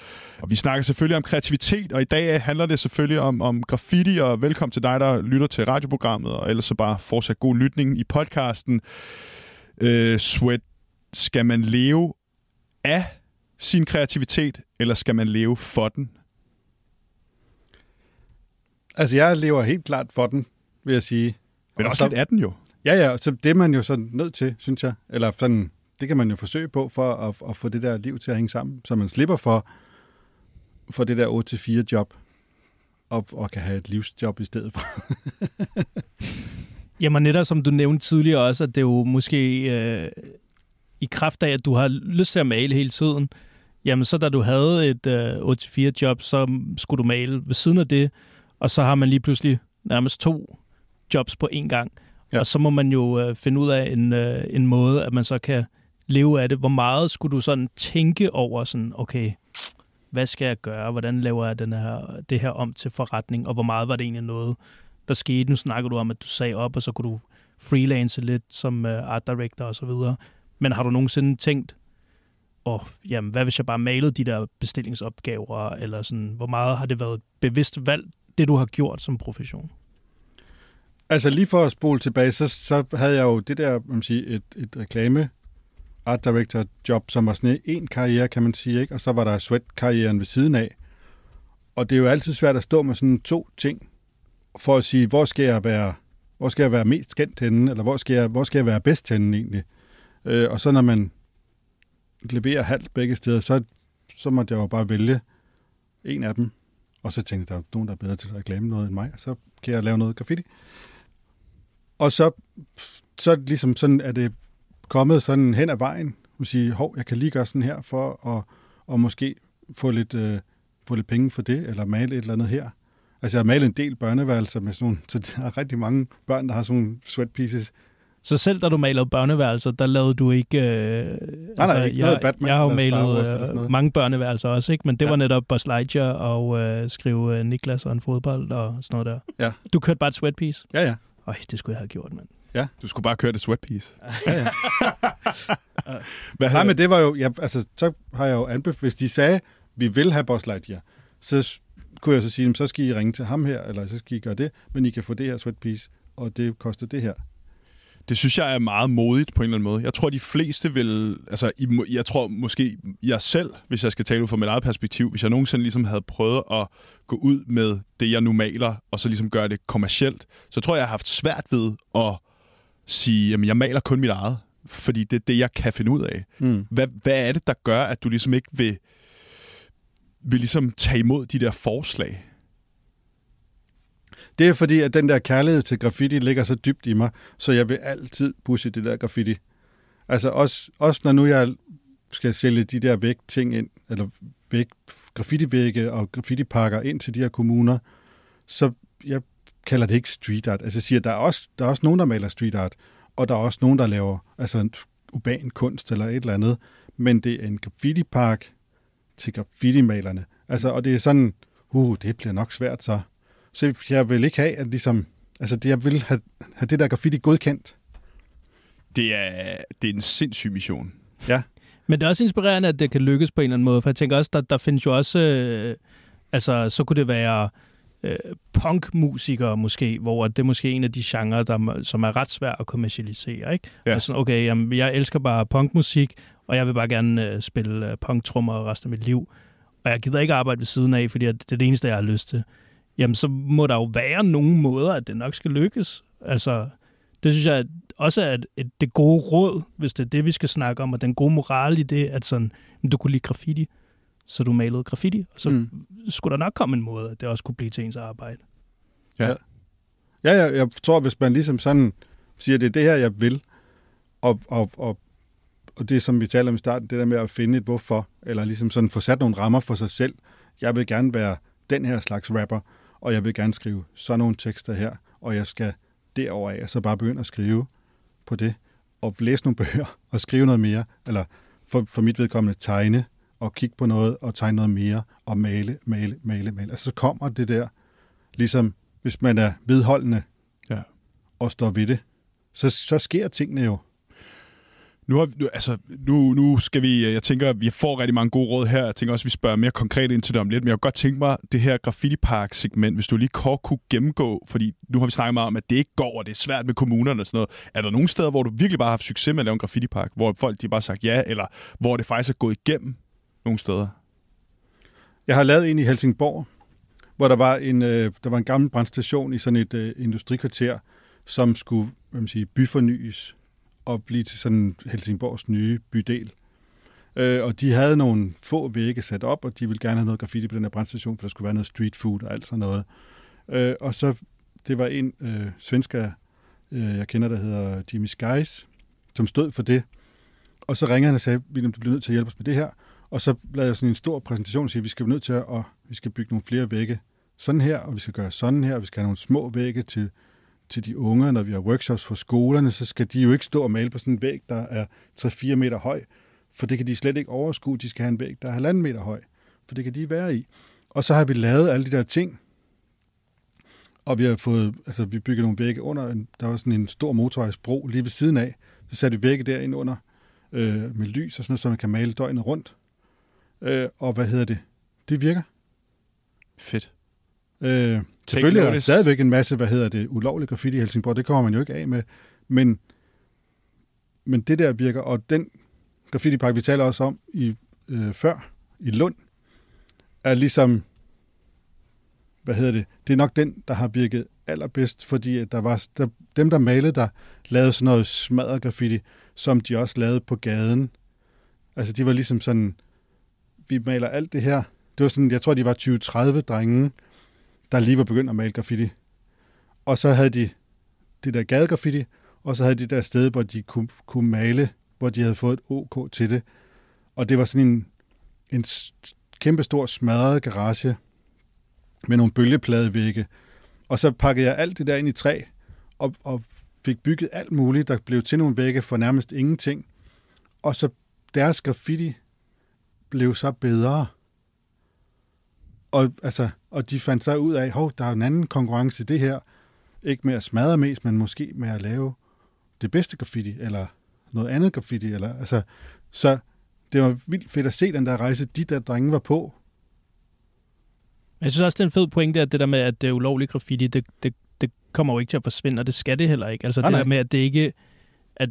Og vi snakker selvfølgelig om kreativitet, og i dag øh, handler det selvfølgelig om, om graffiti. Og velkommen til dig, der lytter til radioprogrammet, og ellers så bare fortsat god lytning i podcasten. Øh, Sweat, skal man leve af sin kreativitet, eller skal man leve for den? Altså, jeg lever helt klart for den, vil jeg sige. Men Og også så- lidt af den jo. Ja, ja, så det er man jo så nødt til, synes jeg. Eller sådan, det kan man jo forsøge på, for at, at få det der liv til at hænge sammen, så man slipper for, for det der 8-4 job, og, og kan have et livsjob i stedet for. Jamen netop som du nævnte tidligere også, at det er jo måske øh, i kraft af, at du har lyst til at male hele tiden, jamen så da du havde et øh, 8-4 job, så skulle du male ved siden af det, og så har man lige pludselig nærmest to jobs på én gang. Ja. Og så må man jo øh, finde ud af en, øh, en måde, at man så kan leve af det, hvor meget skulle du sådan tænke over sådan, okay, hvad skal jeg gøre? Hvordan laver jeg den her, det her om til forretning? Og hvor meget var det egentlig noget, der skete? Nu snakker du om, at du sagde op, og så kunne du freelance lidt som uh, art director og så videre. Men har du nogensinde tænkt, og jamen, hvad hvis jeg bare malede de der bestillingsopgaver, eller sådan, hvor meget har det været et bevidst valg, det du har gjort som profession? Altså lige for at spole tilbage, så, så havde jeg jo det der, man sige, et, et reklame art director job, som var sådan en karriere, kan man sige, ikke? og så var der sweat-karrieren ved siden af. Og det er jo altid svært at stå med sådan to ting, for at sige, hvor skal jeg være, hvor skal jeg være mest kendt henne, eller hvor skal jeg, hvor skal jeg være bedst henne egentlig. Øh, og så når man leverer halvt begge steder, så, så måtte jeg jo bare vælge en af dem. Og så tænkte jeg, der er nogen, der er bedre til at reklame noget end mig, så kan jeg lave noget graffiti. Og så, så ligesom sådan er det kommet sådan hen ad vejen, og sige, hov, jeg kan lige gøre sådan her, for at og måske få lidt, øh, få lidt penge for det, eller male et eller andet her. Altså, jeg har malet en del børneværelser med sådan nogle, så der er rigtig mange børn, der har sådan nogle sweatpieces. Så selv da du malede børneværelser, der lavede du ikke... Øh, nej, nej, altså, ikke jeg, noget Batman. Jeg har jo malet øh, mange børneværelser også, ikke? men det ja. var netop Buzz Lightyear og øh, skrive øh, Niklas og en fodbold og sådan noget der. Ja. Du kørte bare et sweat piece? Ja, ja. Øj, det skulle jeg have gjort, mand. Ja. Du skulle bare køre det sweatpiece. ja, ja. Hvad Nej, men det var jo... Ja, altså, så har jeg jo anbefalet... Hvis de sagde, vi vil have Boss Lightyear, så kunne jeg så sige, så skal I ringe til ham her, eller så skal I gøre det, men I kan få det her sweatpiece, og det koster det her. Det synes jeg er meget modigt på en eller anden måde. Jeg tror, de fleste vil... Altså, jeg tror måske jeg selv, hvis jeg skal tale ud fra mit eget perspektiv, hvis jeg nogensinde ligesom havde prøvet at gå ud med det, jeg nu maler, og så ligesom gøre det kommercielt, så tror jeg, jeg har haft svært ved at sige, at jeg maler kun mit eget, fordi det er det, jeg kan finde ud af. Mm. Hvad, hvad er det, der gør, at du ligesom ikke vil, vil ligesom tage imod de der forslag? Det er fordi, at den der kærlighed til graffiti ligger så dybt i mig, så jeg vil altid pushe det der graffiti. Altså også, også når nu jeg skal sælge de der væk ting ind, eller væk graffiti-vægge og graffitipakker ind til de her kommuner, så jeg kalder det ikke street art. Altså jeg siger, der er også, der er også nogen, der maler street art, og der er også nogen, der laver altså en urban kunst eller et eller andet, men det er en graffiti-park til graffiti-malerne. Altså, og det er sådan, uh, det bliver nok svært så. Så jeg vil ikke have, at ligesom, altså det, jeg vil have, have det der graffiti godkendt. Det er, det er en sindssyg mission. Ja. Men det er også inspirerende, at det kan lykkes på en eller anden måde, for jeg tænker også, der, der findes jo også, øh, altså så kunne det være øh, punkmusikere måske, hvor det er måske en af de genrer, der, som er ret svært at kommercialisere. Ikke? Ja. Altså, okay, jamen, jeg elsker bare punkmusik, og jeg vil bare gerne øh, spille øh, punktrummer resten af mit liv. Og jeg gider ikke arbejde ved siden af, fordi det er det eneste, jeg har lyst til. Jamen, så må der jo være nogle måder, at det nok skal lykkes. Altså, det synes jeg også er et, et, det gode råd, hvis det er det, vi skal snakke om, og den gode moral i det, at sådan, du kunne lide graffiti så du malede graffiti, og så mm. skulle der nok komme en måde, at det også kunne blive til ens arbejde. Ja. Ja, ja jeg, jeg tror, hvis man ligesom sådan siger, det er det her, jeg vil, og, og, og, og det, som vi talte om i starten, det der med at finde et hvorfor, eller ligesom sådan få sat nogle rammer for sig selv. Jeg vil gerne være den her slags rapper, og jeg vil gerne skrive sådan nogle tekster her, og jeg skal derover af, og så bare begynde at skrive på det, og læse nogle bøger, og skrive noget mere, eller for, for mit vedkommende tegne, og kigge på noget og tegne noget mere og male, male, male, male. Altså så kommer det der, ligesom hvis man er vedholdende ja. og står ved det, så, så sker tingene jo. Nu, har, nu, altså, nu, nu skal vi, øh, jeg tænker, vi får rigtig mange gode råd her. Jeg tænker også, vi spørger mere konkret ind til det om lidt. Men jeg kunne godt tænke mig, det her Graffiti Park-segment, hvis du lige kort kunne gennemgå, fordi nu har vi snakket meget om, at det ikke går, og det er svært med kommunerne og sådan noget. Er der nogle steder, hvor du virkelig bare har haft succes med at lave en Graffiti Park, hvor folk de bare har sagt ja, eller hvor det faktisk er gået igennem nogle steder? Jeg har lavet en i Helsingborg, hvor der var en, øh, der var en gammel brandstation i sådan et øh, industrikvarter, som skulle hvad man sige, byfornyes og blive til sådan Helsingborgs nye bydel. Øh, og de havde nogle få vægge sat op, og de ville gerne have noget graffiti på den her brandstation, for der skulle være noget street food og alt sådan noget. Øh, og så, det var en øh, svensker, øh, jeg kender, der hedder Jimmy Skies, som stod for det. Og så ringede han og sagde, William, du bliver nødt til at hjælpe os med det her. Og så lavede jeg sådan en stor præsentation og sige, vi skal nødt til at, og vi skal bygge nogle flere vægge sådan her, og vi skal gøre sådan her, og vi skal have nogle små vægge til, til de unge, når vi har workshops for skolerne, så skal de jo ikke stå og male på sådan en væg, der er 3-4 meter høj, for det kan de slet ikke overskue. De skal have en væg, der er halvanden meter høj, for det kan de være i. Og så har vi lavet alle de der ting, og vi har fået, altså vi bygger nogle vægge under, en, der var sådan en stor motorvejsbro lige ved siden af, så satte vi vægge derind under øh, med lys og sådan noget, så man kan male døgnet rundt. Øh, og hvad hedder det? Det virker. Fedt. Øh, selvfølgelig er der stadigvæk en masse, hvad hedder det, ulovlig graffiti i Helsingborg. Det kommer man jo ikke af med. Men, men det der virker, og den graffitipark, vi taler også om i, øh, før, i Lund, er ligesom, hvad hedder det, det er nok den, der har virket allerbedst, fordi at der var der, dem, der malede der, lavede sådan noget smadret graffiti, som de også lavede på gaden. Altså, de var ligesom sådan, vi maler alt det her. Det var sådan, jeg tror, de var 20-30 drenge, der lige var begyndt at male graffiti. Og så havde de det der gadegraffiti, og så havde de der sted, hvor de kunne, kunne male, hvor de havde fået et OK til det. Og det var sådan en, en kæmpestor kæmpe stor smadret garage med nogle bølgepladevægge. Og så pakkede jeg alt det der ind i træ, og, og fik bygget alt muligt, der blev til nogle vægge for nærmest ingenting. Og så deres graffiti blev så bedre. Og, altså, og de fandt så ud af, hov, der er en anden konkurrence i det her. Ikke med at smadre mest, men måske med at lave det bedste graffiti, eller noget andet graffiti. Eller, altså, så det var vildt fedt at se den der rejse, de der drenge var på. Jeg synes også, det er en fed pointe, at det der med, at det er ulovlig graffiti, det, det, det kommer jo ikke til at forsvinde, og det skal det heller ikke. Altså Nej, det nej. der med, at det ikke... At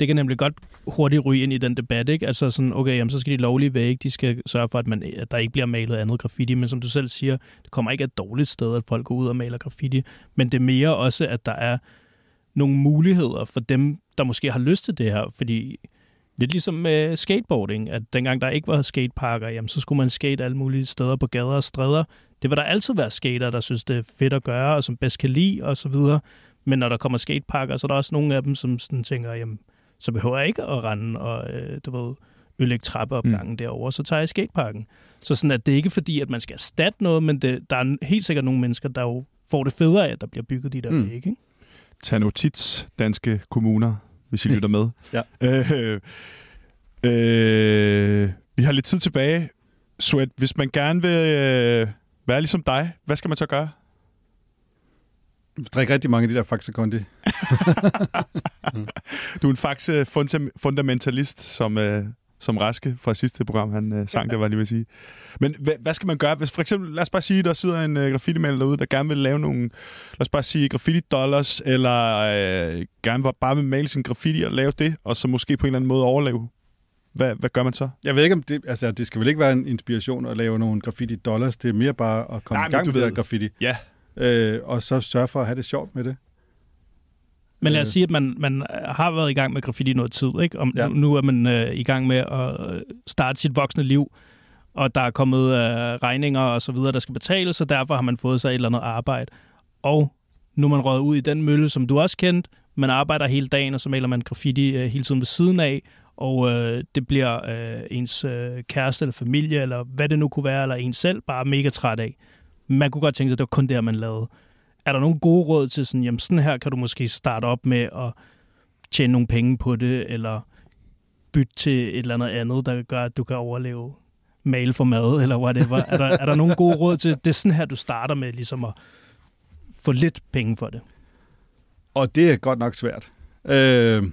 det kan nemlig godt hurtigt ryge ind i den debat, ikke? Altså sådan, okay, jamen, så skal de lovlige vægge, de skal sørge for, at, man, at der ikke bliver malet andet graffiti, men som du selv siger, det kommer ikke af et dårligt sted, at folk går ud og maler graffiti, men det er mere også, at der er nogle muligheder for dem, der måske har lyst til det her, fordi lidt ligesom med skateboarding, at dengang der ikke var skateparker, jamen, så skulle man skate alle mulige steder på gader og stræder. Det vil der altid være skater, der synes, det er fedt at gøre, og som bedst kan lide, og så videre. Men når der kommer skateparker, så er der også nogle af dem, som sådan tænker, jamen, så behøver jeg ikke at rende og, øh, du ved, ødelægge trappeopgangen mm. derovre, så tager jeg skateparken. Så sådan, at det er ikke fordi, at man skal erstatte noget, men det, der er helt sikkert nogle mennesker, der jo får det federe af, at der bliver bygget de der Mm. mm. vægge, ikke? Tag notits, danske kommuner, hvis I lytter med. Ja. Øh, øh, vi har lidt tid tilbage. Sweat, hvis man gerne vil øh, være ligesom dig, hvad skal man så gøre? Drik rigtig mange af de der Faxe Kondi. Du er en faktisk funda- fundamentalist, som, øh, som Raske fra sidste program, han øh, sang, det var lige ved at sige. Men hvad, hvad skal man gøre? Hvis for eksempel, lad os bare sige, der sidder en øh, graffiti-maler derude, der gerne vil lave nogle, lad os bare sige graffiti-dollars, eller øh, gerne vil- bare vil male sin graffiti og lave det, og så måske på en eller anden måde overleve. Hvad, hvad gør man så? Jeg ved ikke, om det, altså, det skal vel ikke være en inspiration at lave nogle graffiti dollars. Det er mere bare at komme Nej, i gang du med det ved- graffiti. Ja. Øh, og så sørge for at have det sjovt med det. Men lad os Øh. sige, at man, man har været i gang med graffiti noget tid, ikke? Og Ja. nu, nu er man øh, i gang med at øh, starte sit voksne liv, og der er kommet øh, regninger og så videre, der skal betales, og derfor har man fået sig et eller andet arbejde. Og nu er man røget ud i den mølle, som du også kendt. Man arbejder hele dagen, og så maler man graffiti øh, hele tiden ved siden af, og øh, det bliver øh, ens øh, kæreste eller familie, eller hvad det nu kunne være, eller en selv, bare mega træt af. Man kunne godt tænke sig, at det var kun det, her, man lavede. Er der nogle gode råd til sådan, jamen sådan her kan du måske starte op med at tjene nogle penge på det, eller bytte til et eller andet andet, der gør, at du kan overleve male for mad, eller whatever. er, der, er der nogle gode råd til, det er sådan her, du starter med ligesom at få lidt penge for det? Og det er godt nok svært. Øh,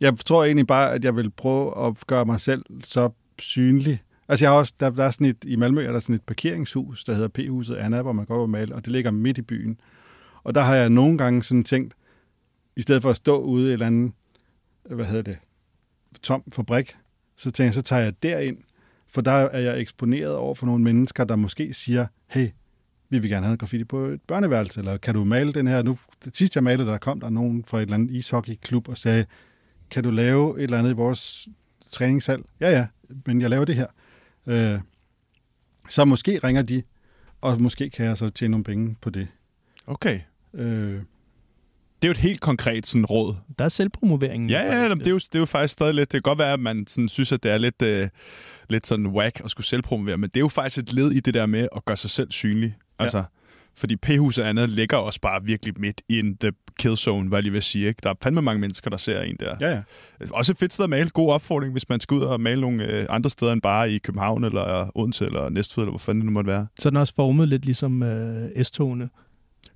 jeg tror egentlig bare, at jeg vil prøve at gøre mig selv så synlig. Altså jeg har også, der, der er sådan et, i Malmø er der sådan et parkeringshus, der hedder P-huset Anna, hvor man går op og maler, og det ligger midt i byen. Og der har jeg nogle gange sådan tænkt, i stedet for at stå ude i et eller andet, hvad hedder det, tom fabrik, så tænker jeg, så tager jeg derind, for der er jeg eksponeret over for nogle mennesker, der måske siger, hey, vi vil gerne have graffiti på et børneværelse, eller kan du male den her? Nu, det sidste jeg malede, der kom der nogen fra et eller andet ishockeyklub og sagde, kan du lave et eller andet i vores træningshal? Ja, ja, men jeg laver det her. Øh, så måske ringer de, og måske kan jeg så tjene nogle penge på det. Okay. Øh, Det er jo et helt konkret sådan, råd. Der er selvpromoveringen. Ja, ja, jamen, det, er jo, det er jo faktisk stadig lidt... Det kan godt være, at man sådan, synes, at det er lidt, øh, lidt sådan whack at skulle selvpromovere, men det er jo faktisk et led i det der med at gøre sig selv synlig. Altså, Fordi P-huset andet ligger også bare virkelig midt in the kill zone, hvad jeg lige vil sige. Ikke? Der er fandme mange mennesker, der ser en der. Ja, ja. Også et fedt sted at male. God opfordring, hvis man skal ud og male nogle øh, andre steder end bare i København, eller Odense, eller Næstved, eller hvor fanden det nu måtte være. Så er den også formet lidt ligesom øh, S-togene.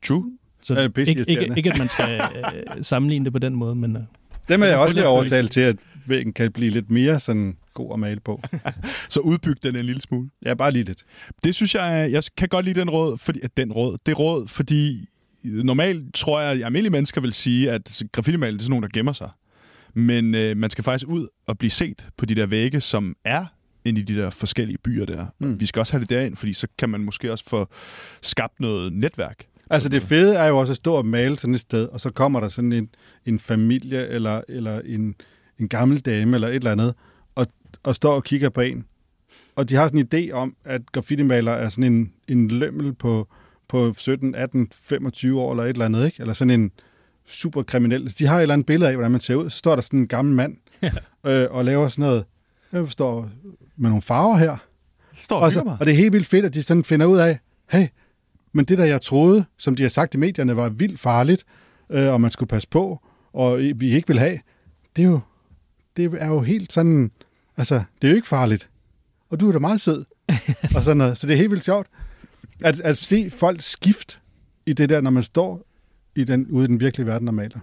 True. Så Ja, pisse ikke, ikke, ikke, at man skal øh, sammenligne det på den måde, men øh, Dem er jeg også ved overtale til, at væggen kan blive lidt mere sådan god at male på. Så udbyg den en lille smule. Ja, bare lige lidt. Det synes jeg, jeg kan godt lide den råd, fordi, den råd, det råd, fordi normalt tror jeg, at almindelige mennesker vil sige, at graffiti-maling det er sådan nogen, der gemmer sig. Men øh, man skal faktisk ud og blive set på de der vægge, som er ind i de der forskellige byer der. Mm. Vi skal også have det derind, fordi så kan man måske også få skabt noget netværk. Altså det fede er jo også at stå og male sådan et sted, og så kommer der sådan en, en familie, eller, eller en, en gammel dame, eller et eller andet, og, står og kigger på en. Og de har sådan en idé om, at graffiti-maler er sådan en, en lømmel på, på 17, 18, 25 år, eller et eller andet, ikke? Eller sådan en super kriminel. De har et eller andet billede af, hvordan man ser ud. Så står der sådan en gammel mand, øh, og laver sådan noget, jeg står med nogle farver her. Står Og, så, og det er helt vildt fedt, at de sådan finder ud af, hey, men det der jeg troede, som de har sagt i medierne, var vildt farligt, øh, og man skulle passe på, og vi ikke vil have, det er jo, det er jo helt sådan, altså, det er jo ikke farligt. Og du er da meget sød. og sådan noget. Så det er helt vildt sjovt, at, at se folk skift i det der, når man står i den, ude i den virkelige verden og maler.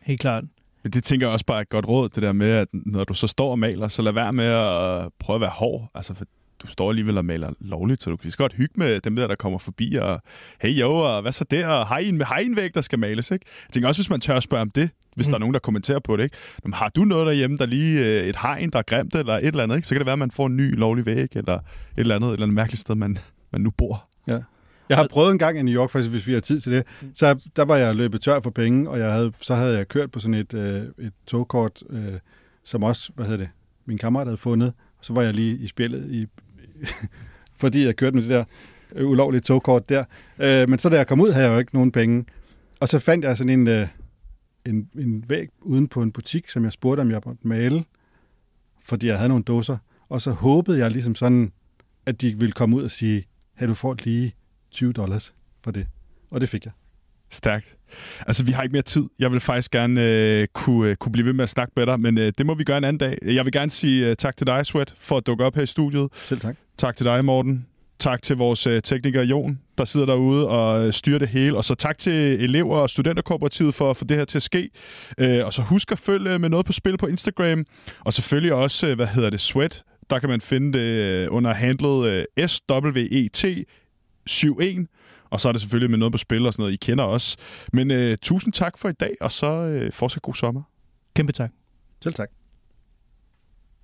helt klart. Men det tænker jeg også bare er et godt råd, det der med, at når du så står og maler, så lad være med at prøve at være hård. Altså, for du står alligevel og maler lovligt, så du kan lige så godt hygge med dem der, der kommer forbi, og hey jo, og hvad så der, og har I en, har I en væg, der skal males, ikke? Jeg tænker også, hvis man tør at spørge om det, hvis mm. der er nogen, der kommenterer på det, ikke? Jamen, har du noget derhjemme, der lige øh, et hegn, der er grimt, eller et eller andet, ikke? Så kan det være, at man får en ny lovlig væg, eller et eller andet, et eller andet mærkeligt sted, man, man nu bor. Jeg har prøvet en gang i New York, faktisk, hvis vi har tid til det. Så der var jeg løbet tør for penge, og jeg havde, så havde jeg kørt på sådan et, øh, et togkort, øh, som også, hvad hedder det, min kammerat havde fundet. Så var jeg lige i spillet, i, fordi jeg kørte med det der ulovlige togkort der. Øh, men så da jeg kom ud, havde jeg jo ikke nogen penge. Og så fandt jeg sådan en, øh, en, en væg uden på en butik, som jeg spurgte, om jeg måtte male, fordi jeg havde nogle dåser. Og så håbede jeg ligesom sådan, at de ville komme ud og sige, hey, du får lige 20 dollars for det. Og det fik jeg. Stærkt. Altså, vi har ikke mere tid. Jeg vil faktisk gerne øh, kunne, øh, kunne blive ved med at snakke med dig, men øh, det må vi gøre en anden dag. Jeg vil gerne sige øh, tak til dig, Sweat, for at dukke op her i studiet. Selv tak. Tak til dig, Morten. Tak til vores øh, tekniker Jon, der sidder derude og øh, styrer det hele. Og så tak til elever og studenterkooperativet for at få det her til at ske. Øh, og så husk at følge med noget på spil på Instagram. Og selvfølgelig også, øh, hvad hedder det, Sweat. Der kan man finde det øh, under handlet øh, SWET71. Og så er det selvfølgelig med noget på spil og sådan noget, I kender også. Men øh, tusind tak for i dag, og så øh, fortsat god sommer. Kæmpe tak. Selv tak.